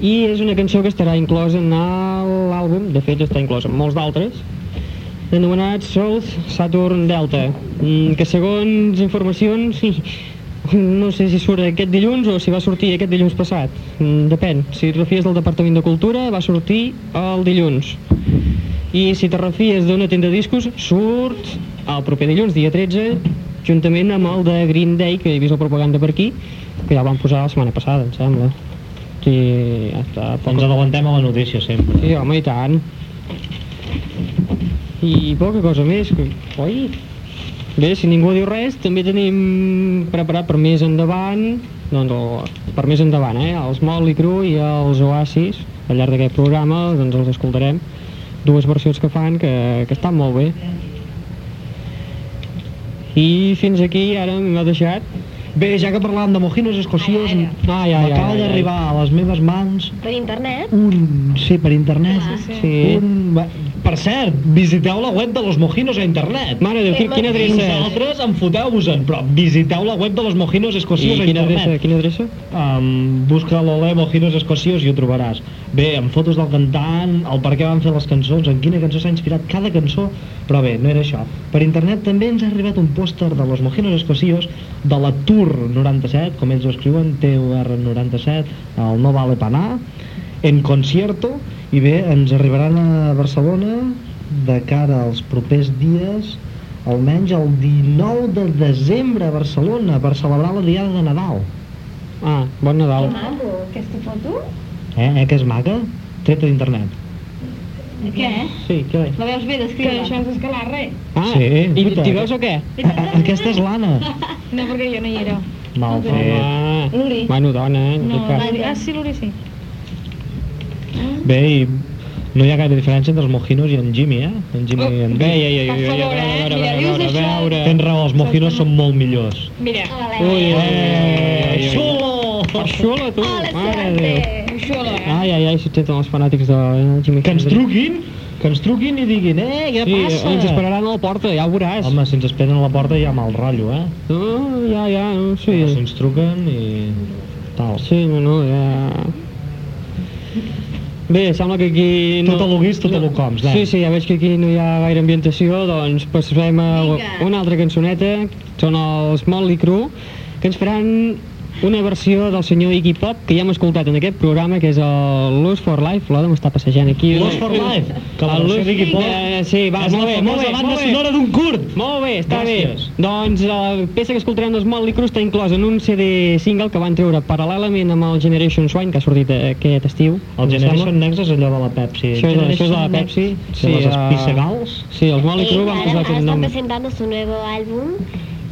I és una cançó que estarà inclosa en l'àlbum, de fet està inclosa en molts d'altres, anomenat South Saturn Delta, mm, que segons informacions, no sé si surt aquest dilluns o si va sortir aquest dilluns passat. Mm, Depèn. Si et refies del Departament de Cultura, va sortir el dilluns. I si te refies d'una tenda de discos, surt el proper dilluns, dia 13, juntament amb el de Green Day, que he vist la propaganda per aquí, que ja el van posar la setmana passada, em sembla. Sí, ja està. Ens adavantem a la notícia sempre. Sí, home, i tant. I poca cosa més. que- Oi? Bé, si ningú diu res, també tenim preparat per més endavant, doncs el, per més endavant, eh? Els Motley Crue i els Oasis, al llarg d'aquest programa, doncs els escoltarem. Dues versions que fan que, que estan molt bé. I fins aquí ara m'ha deixat... Bé, ja que parlàvem de mojinos escocios, Ai, Ai, ai, ai. d'arribar a les meves mans Per internet? un... Sí, per internet. Ah, Sí. Un... Per cert, visiteu la web de los mojinos a internet. Mare de Déu, qui- quina adreça és? Vosaltres enfoteu-vos-en, però visiteu la web de los mojinos escocios a quina internet. adreça? Quina adreça? Um, busca l'Olé Mojinos Escocios i ho trobaràs. Bé, amb fotos del cantant, el per què van fer les cançons, en quina cançó s'ha inspirat cada cançó, però bé, no era això. Per internet també ens ha arribat un pòster de los Mojinos Escocios de la Tour 97, com ells ho escriuen, TUR97, el No Vale Paná, en concierto, i bé, ens arribaran a Barcelona de cara als propers dies, almenys el 19 de desembre a Barcelona, per celebrar la Diada de Nadal. Ah, bon Nadal. maco, aquesta foto. Eh, eh, que és maca? Treta d'internet. Què? Sí, què? La veus bé Que descriure? això és escalarre. Ah, Sí, i t'hi veus o què? A- Aquesta és l'Anna. No, perquè jo no hi era. Mal fet. Ah, Luri. bueno, dona, eh? No, ah, sí, l'Uri sí. Bé, i no hi ha gaire diferència entre els mojinos i en Jimmy, eh? En Jimmy i en Bé, Jimmy. ja, ja, ja, Per ja, favor, ja, a veure, a Mira, veure, a veure, a veure. Tens raó, els mojinos són molt millors. Mira, Ui, Eh, xulo! Xula, tu, mare de Déu. xulo, eh? Ai, ai, ai, si tenen els fanàtics de eh, Jimmy Que ens truquin, que ens truquin i diguin, eh, què Sí, passa? ens esperaran a la porta, ja ho veuràs. Home, si ens esperen a la porta hi ha mal rotllo, eh? No, ja, ja, no, Si sí. ens truquen i tal. Sí, no, no, ja... Bé, sembla que aquí... Tot a lo vist, tot a lo coms, nen. Sí, sí, ja veig que aquí no hi ha gaire ambientació, doncs passarem a Vinga. una altra cançoneta, són els Motley Crue, que ens faran una versió del senyor Iggy Pop, que ja hem escoltat en aquest programa, que és el Lose for Life, l'Oda m'està passejant aquí. Lost for Life, que la El versió Lose- d'Iggy Pop Eh, sí, va, és molt la bé, molt bé, banda molt bé. sonora d'un curt. Molt bé, està Gràcies. bé. Doncs la peça que escoltarem dels Motley Crue està inclosa en un CD single que van treure paral·lelament amb el Generation Swine, que ha sortit aquest estiu. El Generation. Next és allò de la Pepsi. Això és, això és de la Pepsi. Next, de les eh, espissegals. Sí, els Motley Crue van posar aquest nom. están presentando su nuevo álbum.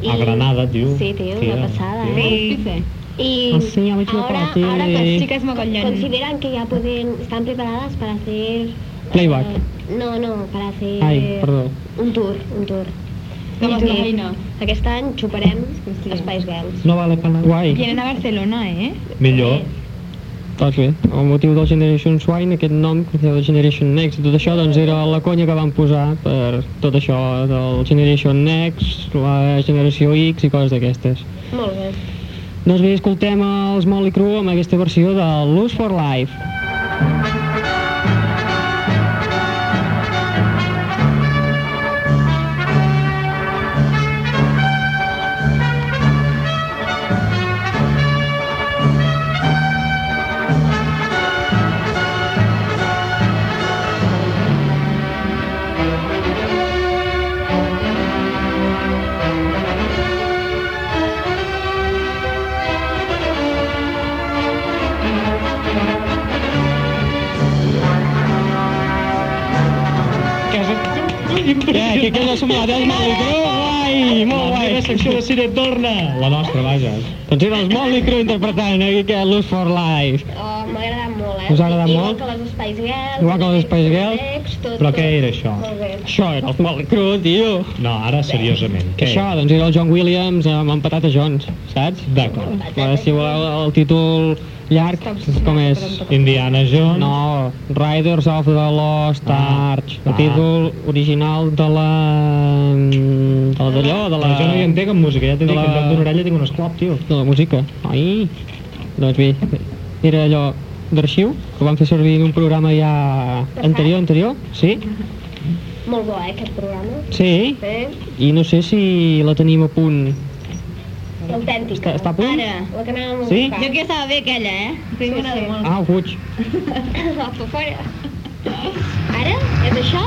Y- A Granada, tío. Sí, tío, una pasada. tía. ¿eh? Y Ah, sí, a mí me ahora, ahora Sí. Chicas mogollón. consideran que ya pueden, están preparadas para hacer... Playback. eh, no, no, para hacer... Ai, perdó. Un tour, un tour. Es la feina? Aquest any xuparem Espais Girls. No vale para nada. Guai. Vienen a Barcelona, eh? Millor. Doncs bé, el motiu del Generation Swine, aquest nom, que de Generation Next, tot això, doncs era la conya que van posar per tot això del Generation Next, la generació X i coses d'aquestes. Molt bé. Doncs bé, escoltem els Motley Crue amb aquesta versió de Lose for Life. Que queda sumat els Motley Crue, guai, molt guai. secció de cine torna! La nostra, vaja. Doncs era els Motley Crue interpretant aquest Lose for Life. Oh, m'ha agradat molt, eh? Us ha agradat Igual molt? que les Spice Girls. Igual que les Spice Girls. Però què era això? Molt bé. Això era els Motley Crue, tio. No, ara seriosament. Què Això, doncs era el John Williams amb, amb Patata Jones, saps? D'acord. Si voleu el títol llarg, com és? Indiana Jones. No, Riders of the Lost Ah. Arch, el Ah. títol original de la... de la d'allò, de la... Però jo no hi entenc en música, ja t'he dit que en la- lloc d'una orella tinc un esclop, tio. de la música. Ai, doncs bé, era allò d'arxiu, que vam fer servir en un programa ja anterior, anterior, sí? Molt bo, eh, aquest programa. Sí, Sí. i no sé si la tenim a punt. L'autèntica. Està, està a punt? Ara. La que anàvem a Sí? buscar. Jo que estava bé aquella, eh? Sí, Sí, sí. molt. Ah, ho fuig. Apa, fora. Ara? És això?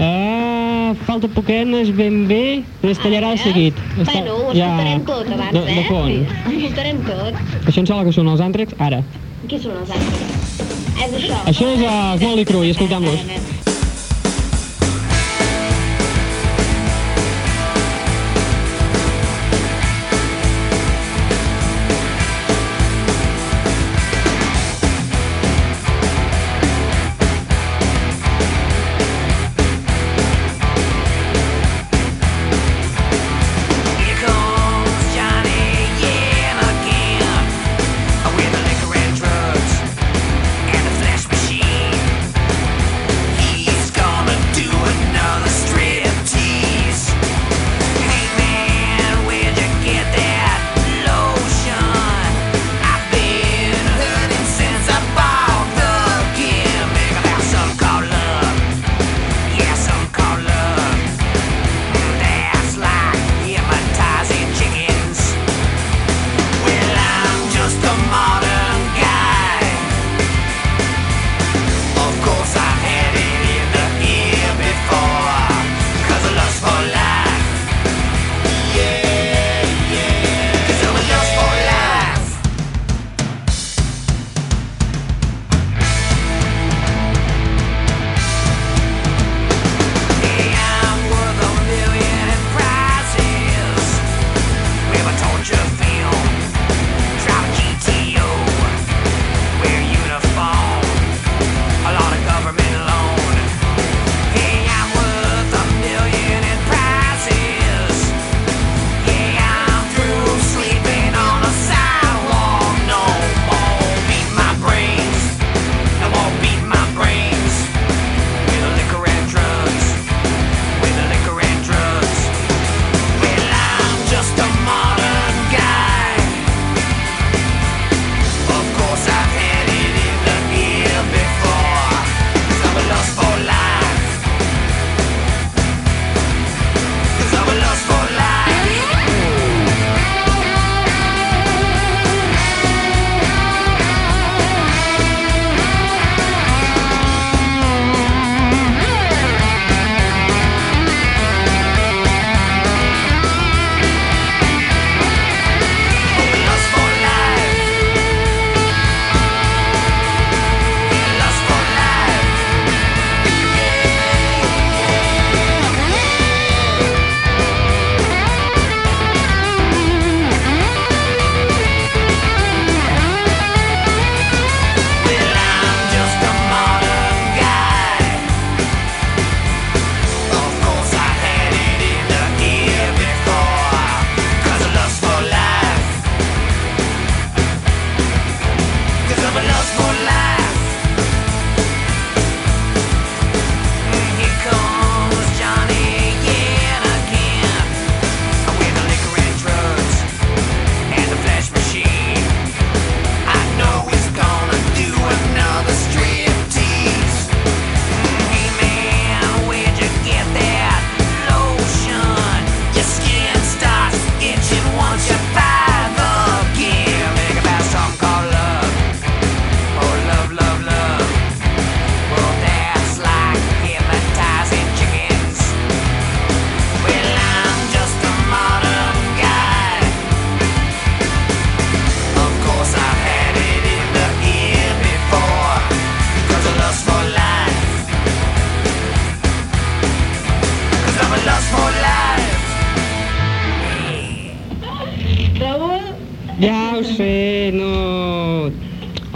Ah, falta poquenes ben bé, però es tallarà de seguit. Està- Bueno, ho escoltarem tot abans, de, eh? De fons. Ho escoltarem tot. Això em sembla que són els àntrecs, ara. Qui són els altres? És això. Això és a Molly Crew i escoltem-los.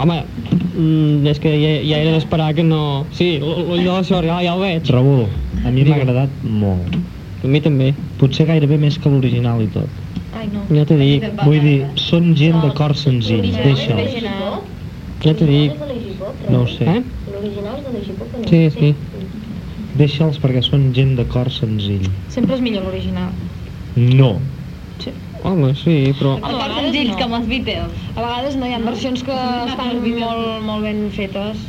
Home, mm, és que ja, ja era d'esperar que no... Sí, l'ull de la sort, ja, ja el veig. Raül, a mi m'ha agradat molt. A mi també, Potser gairebé més que l'original i tot. ai no. ja t'ho dic, Vull dir, són gent de cor senzill. Original. ja t'ho dic. No ho sé. Eh? L'original és de l'Egipó, que no? Sí, sí. Deixa'ls perquè són gent de cor senzill. Sempre és millor l'original. No. Home, sí, però... A vegades senzills no. com els Beatles. A vegades no hi ha versions que estan molt, molt ben fetes,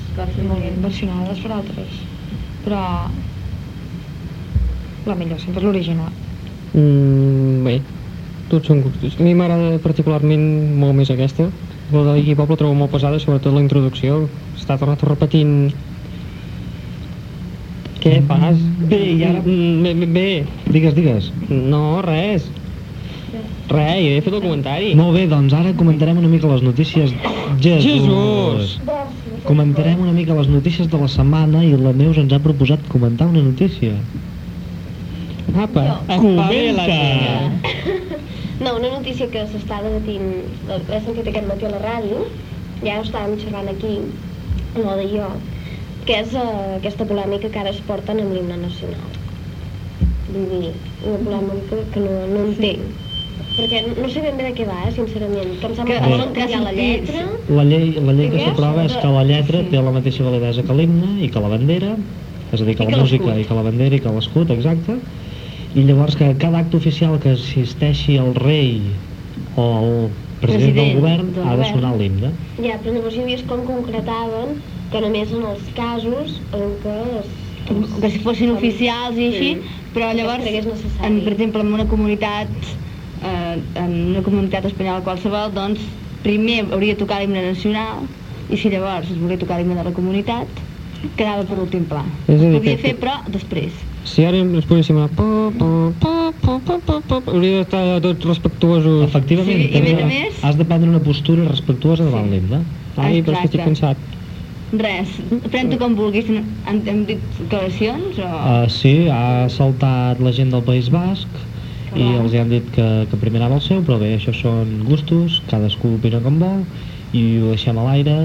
molt ben versionades per altres. Però la millor sempre és l'original. Mm, bé, tots són gustos. A mi m'agrada particularment molt més aquesta. La de Iggy Pop la trobo molt pesada, sobretot la introducció. Està tot rato repetint... Què fas? Bé, i ara- Mm, Bé, bé, bé. Digues, digues. No, res. Res, ja he fet el comentari. Molt bé, doncs ara comentarem una mica les notícies. Jesús! Jesús! Comentarem una mica les notícies de la setmana i la Neus ens ha proposat comentar una notícia. Apa, Comenta! No, una notícia que s'està debatint, l'he sentit aquest matí a la ràdio, ja ho estàvem xerrant aquí, no de jo, que és uh, aquesta polèmica que ara es porten amb l'himne nacional. Vull dir, una polèmica que no, no entenc. Perquè no sé ben bé de què va, eh, sincerament. Que em sembla Que que, són volen canviar la lletra. La llei, la llei que s'aprova és que la lletra té la mateixa validesa que l'himne i que la bandera, és a dir, que I la que música i que la bandera i que l'escut, exacte. I llavors que cada acte oficial que assisteixi el rei o el president, del govern del ha de sonar l'himne. Ja, però llavors jo he vist com concretaven que només en els casos en què es, Que si fossin oficials i així, però Que es llavors, en, per exemple, en una comunitat, eh, en una comunitat espanyola qualsevol, doncs primer hauria de tocar l'himne nacional i si llavors es volia tocar l'himne de la comunitat, quedava per últim pla. Dir, Podia fer, però després. Si ara ens poséssim a... po, po, po, po, po, po, po, hauria d'estar tots respectuosos. Efectivament, Sí, i a més a has- més- has de prendre una postura respectuosa davant l'himne. Ai, però és que estic Exacte. cansat. Res, pren-t'ho com vulguis. Hem, hem dit declaracions o... Uh, sí, ha saltat la gent del País Basc i els han dit que, que primer anava el seu, però bé, això són gustos, cadascú opina com vol i ho deixem a l'aire,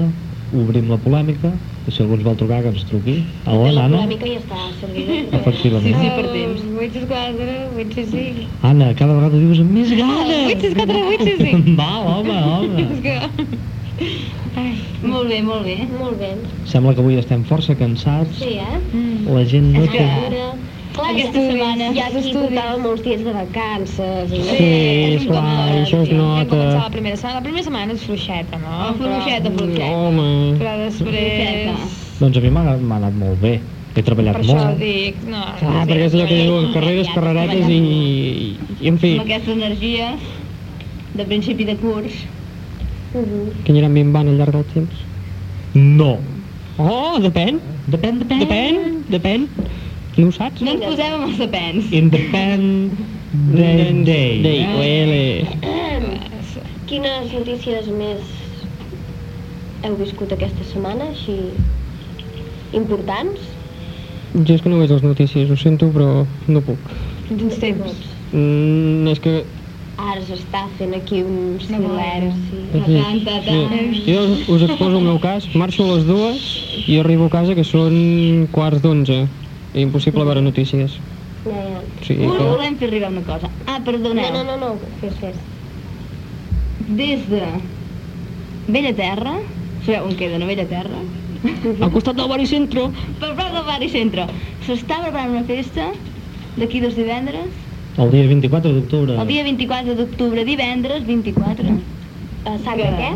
obrim la polèmica i si algú ens vol trucar que ens truqui. Hola, la Anna. polèmica ja està servida. Efectivament. Sí, sí, per temps. 864, 865. Anna, cada vegada ho dius amb més ganes. 864, 865. Val, home, home. És que... Molt bé, molt bé. Molt bé. Sembla que avui estem força cansats. Sí, eh? La gent no que- té... Mira, clar, Aquesta ja, setmana- ja portava molts dies de vacances. I Sí, cop de- això es sí, nota. Vam la primera setmana. La primera setmana és fluixeta, no? Oh, fluixeta, fluixeta. Home, Però, després... Doncs a mi m'ha anat molt bé. He treballat Per això molt. dic... No, clar, perquè és allò que diuen, carreres, carreretes i, i, i en fi, Amb aquestes energies de principi de curs. Mhm. que aniran minvant al llarg del temps. No. Oh, depèn, Depèn, depèn. depèn, depèn. No ho saps? No ens posem amb els depens. Independent Day. Day. Quines notícies més heu viscut aquesta setmana, així importants? Jo és que no veig les notícies, ho sento, però no puc. Quins temps? Mm, és que... Ara s'està fent aquí un silenci. Sí, tant, tant, tant. sí. Jo us, us exposo el meu cas, marxo a les dues i arribo a casa que són quarts d'onze. Impossible veure notícies. Ja, ja. Sí, Us que... volem fer arribar una cosa. Ah, perdoneu. No, no, no, no, fes, fes. Des de Vella Terra, sabeu on queda, no Vella Terra? Al costat del baricentro. Per prop del barri centre. S'està preparant una festa d'aquí dos divendres, El dia 24 d'octubre. el dia 24 d'octubre, divendres 24, A Sant Que- què?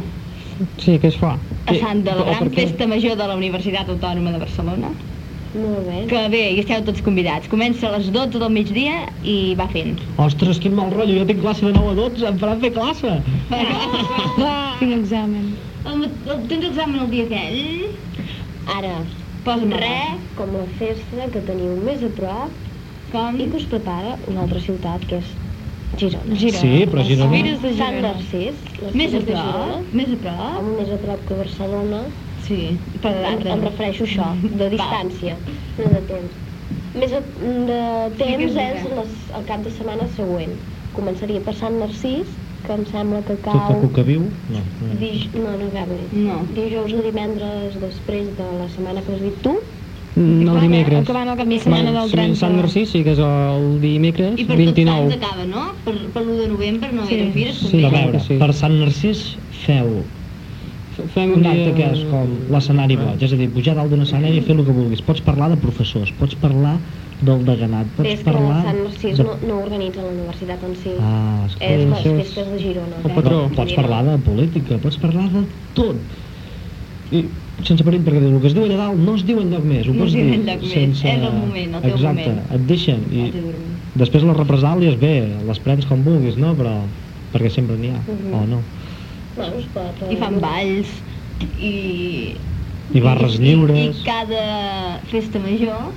Sí, què es fa? a Sant de la Gran? Festa Major de la Universitat Autònoma de Barcelona. Molt bé. Que bé, hi esteu tots convidats. Comença a les 12 del migdia i va fent. Ostres, quin mal rotllo, jo tinc classe de 9 a 12, em faran fer classe. Tinc examen. El, el, tens examen el dia aquell? Ara, Posa'm res com la festa que teniu més a prop Com? i que us prepara una altra ciutat, que és Girona. Girona. Sí, però Girona- Fires de Sant Girona. Narcís, les Més a prop? Més a prop? home, més a prop que Barcelona, Sí, per em, em refereixo a això, de distància, no de temps. Més a, de és temps és veritat. les, el cap de setmana següent. Començaria per Sant Narcís que em sembla que Tot el cau... que viu? No. no. Dij... No, no acaba. No. Dijous o divendres després de la setmana que has dit tu. Mm, el dimecres. Acabant el cap de setmana del sí, 30. Sant Narcís sí que és el dimecres, I per tots 29. Acaba, no? Per, per l'1 de novembre no Sí. eren fires, Sí. A veure, Sí. per Sant Narcís feu Fem un acte que és com l'escenari boig, és a dir, pujar dalt d'un escenari i fer el que vulguis. Pots parlar de professors, pots parlar del deganat, pots És que parlar... Sant Narcís de- no, no organitza la universitat en si. Ah, esclar. és les això és- festes de Girona. el eh? patró. Però pots parlar de política, pots parlar de tot. I sense perill, perquè el que es diu allà dalt no es diu enlloc més, ho No pots es diu dir enlloc més, sense... és el moment, el teu Exacte, moment. et deixen. I després les represàlies, bé, les prens com vulguis, no? Però perquè sempre n'hi ha, Mhm. o no? I fan balls, i... I barres lliures. I, i cada festa major,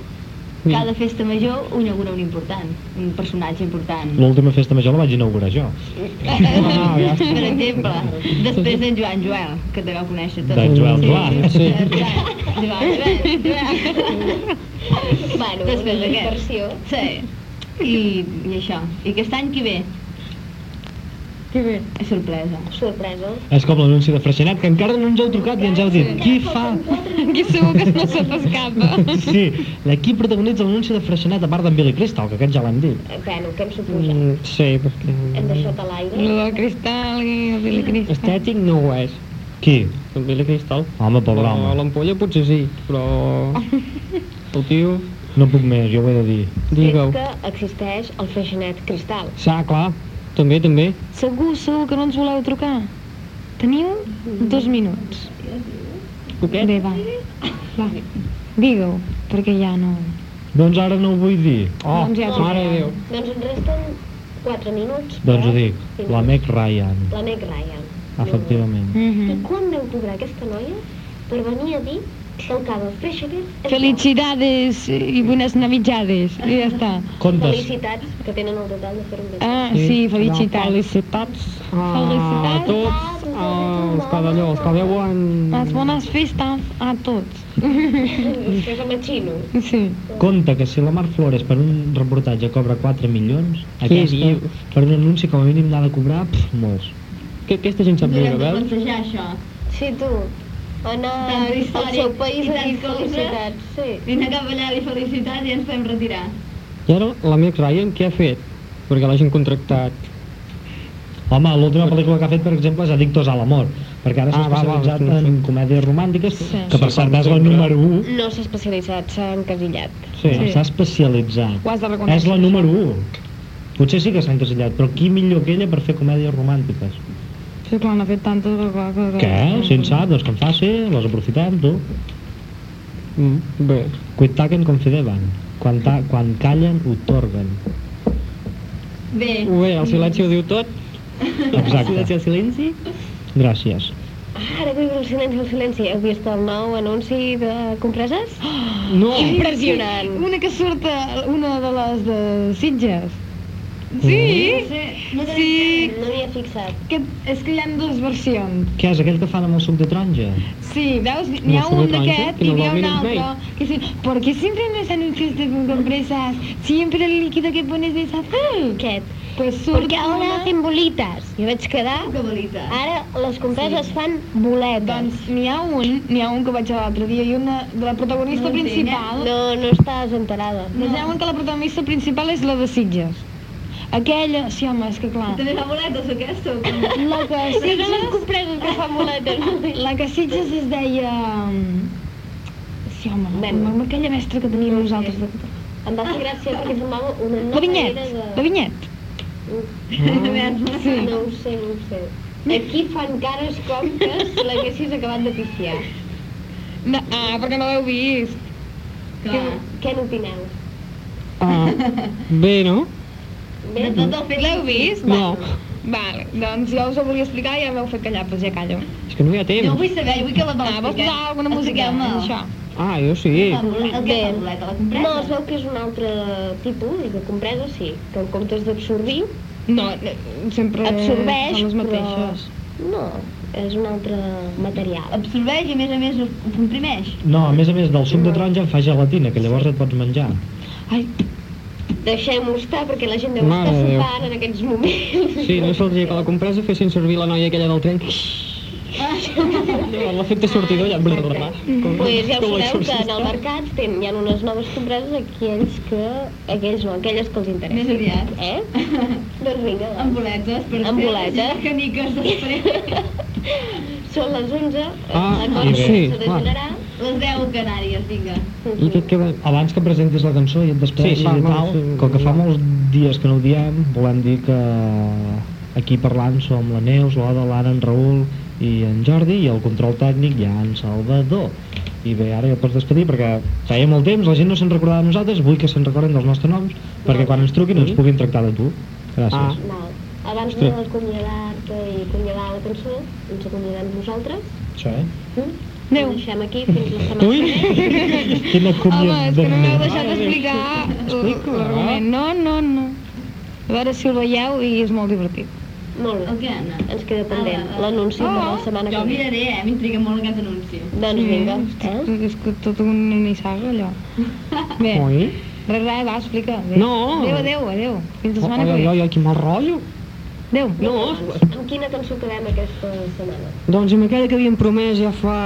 cada festa major ho inaugura un important, un personatge important. L'última festa major la vaig inaugurar jo. Ah, ja per exemple, després d'en Joan Joel, que deveu conèixer tots. D'en Joel Joan. Sí. Joan, Joan, Joan. Bueno, Després una d'aquest. Sí. I, I això. I aquest any qui ve? Que bé. És sorpresa. Sorpresa. És com l'anunci de Freixenet, que encara no ens heu trucat i ens heu dit qui fa... Aquí segur que no se t'escapa. Sí, qui protagonitza l'anunci de Freixenet a part d'en Billy Crystal, que aquest ja l'hem dit. Bueno, què em suposa? Mm, sí, perquè... Hem deixat a l'aire. Lo del cristal i el Billy Crystal. Estètic no ho és. Qui? El Billy Crystal. Home, pobre Però home. L'ampolla potser sí, però... El tio... No puc més, jo ho he de dir. Digue-ho. És que existeix el freixenet cristal. Sí, clar. També, també. Segur, segur que no ens voleu trucar. Teniu dos minuts. Poquet. Bé, va. va. Digue-ho, perquè ja no... Doncs ara no ho vull dir. Oh, Doncs ja mare de Déu. Doncs ens resten 4 minuts. Doncs ho per dic, fins- la Meg Ryan, La Meg Ryan. efectivament. Mm I -hmm. quan deu cobrar aquesta noia per venir a dir el? Felicidades i buenas navidades. I ja està. Contes. Felicitats, que tenen el total de fer un. Ah, sí, felicitats. Felicitats a Felicitats. tots els els que veuen... Les bones festes a tots. Això és amb xino. Sí. Compte que si la Mar Flores per un reportatge cobra 4 milions, Què aquesta dius? per un anunci com a mínim n'ha de cobrar pff, molts. Que aquesta gent sap viure, veus? plantejar això. Sí, tu. Anar al seu país i a felicitats. Sí. I anar cap allà i felicitats i ens fem retirar. I ara la Meg Ryan què ha fet? Perquè l'hagin contractat. Home, l'última pel·lícula que ha fet, per exemple, és Addictos a l'amor, perquè ara s'ha Ah, va, va, especialitzat sí, sí. en comèdies romàntiques, Sí. que per cert és la número 1. No s'ha especialitzat, s'ha encasillat. Sí, Sí. s'ha especialitzat. Ho has de reconèixer. És la número 1. Potser sí que s'ha encasillat, però qui millor que ella per fer comèdies romàntiques? Sí, clar, n'ha fet tantes que clar que... Què? Si en sap, doncs que en faci, les aprofitem, tu. Mm, bé. Quid taquen confideban. Quan, ta quan callen, otorguen. Bé, Bé, el silenci ho diu tot. Exacte. Silenci, el silenci. Gràcies. Ah, ara que el silenci, el silenci. Heu vist el nou anunci de compreses? No! Impressionant. Una que surt, una de les de Sitges. Sí? no te Sí. No m'hi he fixat. Que, és que hi ha dues versions. Què és, aquell que fan amb el suc de taronja? Sí, veus? N'hi ha No sé un d'aquest que i no n'hi ha un altre que dice, ¿por qué siempre en los anuncios de compresas siempre el líquido que pones es azul? Aquest. Pues surt Perquè ara una... hacen bolites. Jo vaig quedar... Que bolita. Ara les compreses fan boletes. Doncs n'hi ha un, n'hi ha un que vaig veure l'altre dia i una de la protagonista No eh? principal... No, no estàs enterada. Doncs hi ha un que la protagonista principal és la de Sitges. Aquella, sí home, és que clar... També fa boletes aquesta o com? La que Sitges, compreses que fan boletes. la que Sitges es deia... Sí home, amb aquella mestra que teníem nosaltres. De... Em va fer gràcia perquè semblava una La nova Vinyet, era de... la Vinyet. Sí. Sí. No ho sé, no ho sé. Aquí fan cares com que l'haguessis acabat de pifiar. No, ah, perquè no l'heu vist. Què, Clar. què n'opineu? Ah, bé, no? Bé? De tot el fet... L'heu vist? No. Vale, doncs jo us ho volia explicar i ja m'heu fet callar, doncs ja callo. És que no hi ha Jo temps. vull saber, jo vull que la Ah, vols posar alguna música? Això. Ah, jo sí. El que Bé. la compresa? No, es veu que és un altre tipus, i de compresa sí, que en comptes d'absorbir, No, no, sempre absorbeix, són les mateixes. però... No, és un altre material. Absorbeix i a més a més ho ho comprimeix. No, a més a més del suc de taronja en fa gelatina, que llavors et pots menjar. Ai, deixem-ho estar perquè la gent deu Mare estar sopant en aquests moments. Sí, no se'ls dia que la compresa fessin servir la noia aquella del tren. L'efecte sortidor ja... Blablabla. Pues ja ho sabeu que en el mercat ten, hi ha unes noves compreses aquells que... aquells no, aquelles que els interessen. Més aviat. Eh? doncs vinga, va. Amb boletes, per Amb boletes. les caniques després. Són les 11, Ah, la cosa sí, s'ha de Les 10 canàries, vinga. I. Abans que presentis la cançó i et despedeixis Sí, i tal, sí, com que fa molts dies que no ho diem, volem dir que aquí parlant som la Neus, l'Oda, l'Anna, en Raül i en Jordi i el control tècnic hi ha en Salvador. I bé, ara ja pots despedir perquè feia molt temps, la gent no se'n recordava de nosaltres, vull que se'n recorden dels nostres noms perquè quan ens truquin ens puguin tractar de tu. Gràcies. Ah. Val. Abans Ostres. d'acomiadar-te i acomiadar la cançó, ens acomiadem nosaltres. Això, eh? Mm? Adéu. Ho deixem aquí fins la setmana Ui! que. Quina Home, és que no m'heu deixat explicar Explica. l'argument. No, no, no. A veure si el veieu i és molt divertit. Molt bé. què, Anna? Ens queda pendent Ah, ah. l'anunci de la Oh, setmana Jo que ve. miraré, eh? M'intriga molt aquest anunci. Doncs vinga. Eh? És que tot una nissaga, allò. Bé, Oi? res, res, va, explica. Adéu. No. Adéu, adéu, adéu. Fins la Oi, setmana que oi, ve. oi, oi, quin mal rotllo. Adéu. No, Doncs, amb quina cançó quedem aquesta setmana? Doncs amb aquella que havíem promès ja fa,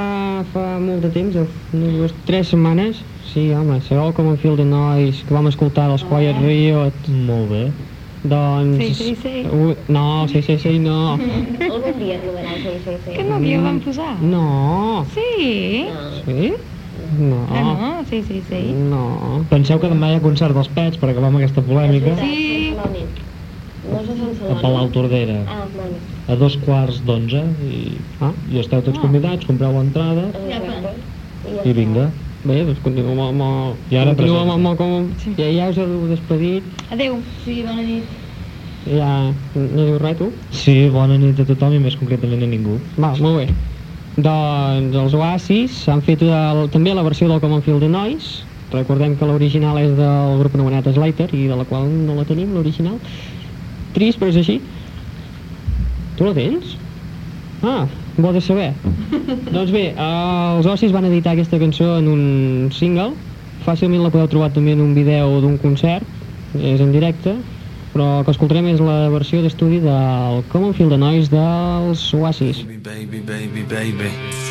fa molt de temps, dues, tres setmanes. Sí, home, sabeu com en Fil de Nois, que vam escoltar dels Quiet Riot. Molt bé. Doncs... Sí, sí, sí. Ui, no, sí, sí, sí, no. Algun dia trobaràs, sí, sí, sí. Que no ho vam posar? No. Sí. Sí? No. Ah, no? Sí, sí, sí. No. Penseu que demà hi ha concert dels Pets per acabar amb aquesta polèmica Sí. No és a. Palau Tordera Ah, bueno. a dos quarts d'onze i, Ah. i esteu tots convidats, compreu l'entrada ja i vinga. Bé, doncs continuem amb el... I ara continuem amb el... Com... Ja, ja us heu despedit. Adéu. Sí, bona nit. Ja no dius res, tu? Sí, bona nit a tothom i més concretament a ningú. Va, molt bé. Doncs els Oasis han fet el, també la versió del Common Field de Noise. Recordem que l'original és del grup anomenat Slater i de la qual no la tenim, l'original. Trist, però és així. Tu la tens? Ah, bo de saber. doncs bé, els Oasis van editar aquesta cançó en un single. Fàcilment la podeu trobar també en un vídeo d'un concert. És en directe. Però el que escoltarem és la versió d'estudi del Common Field de Noise dels Oasis. Baby, baby, baby, baby.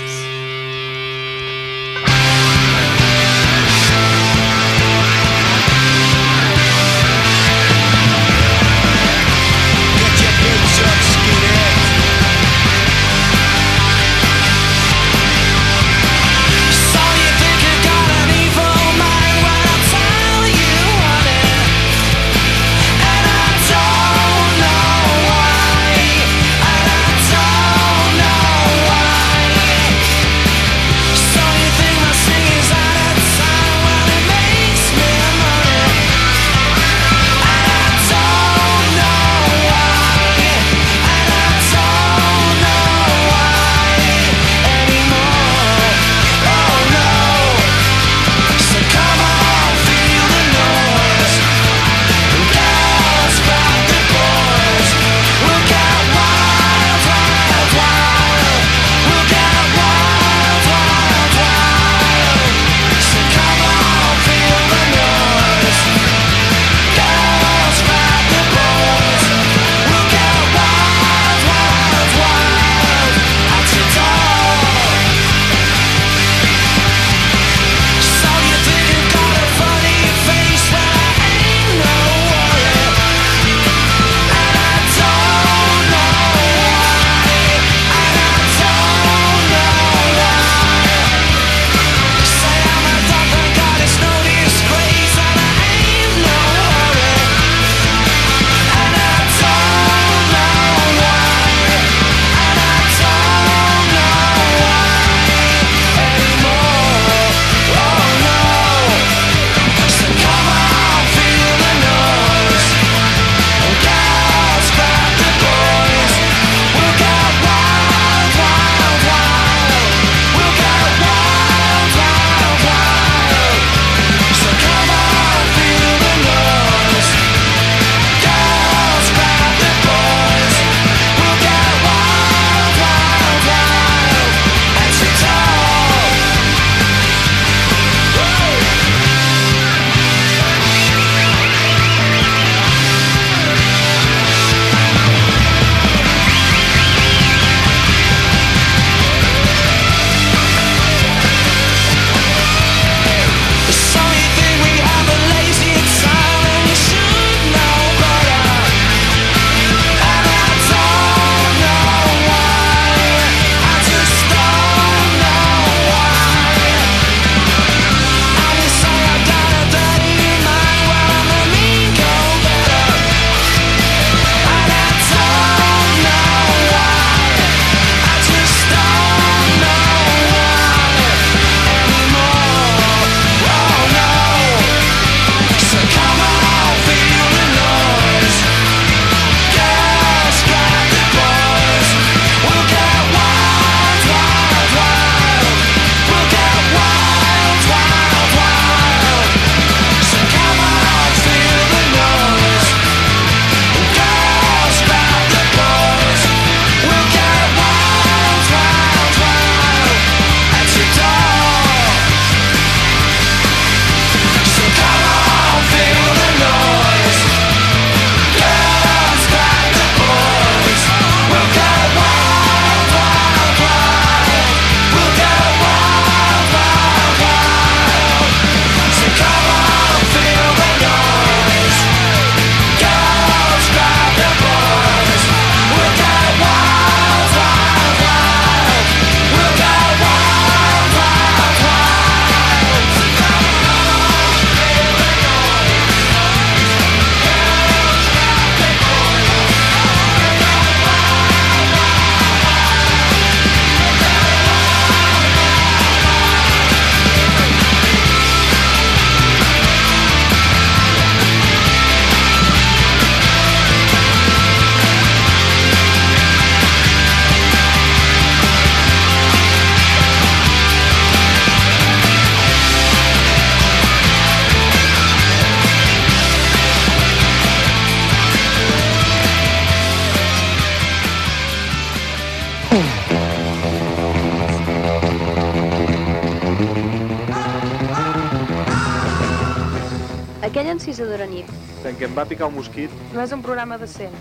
em va picar un mosquit. No és un programa de 100.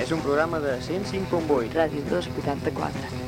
És un programa de 105.8. Ràdio 284.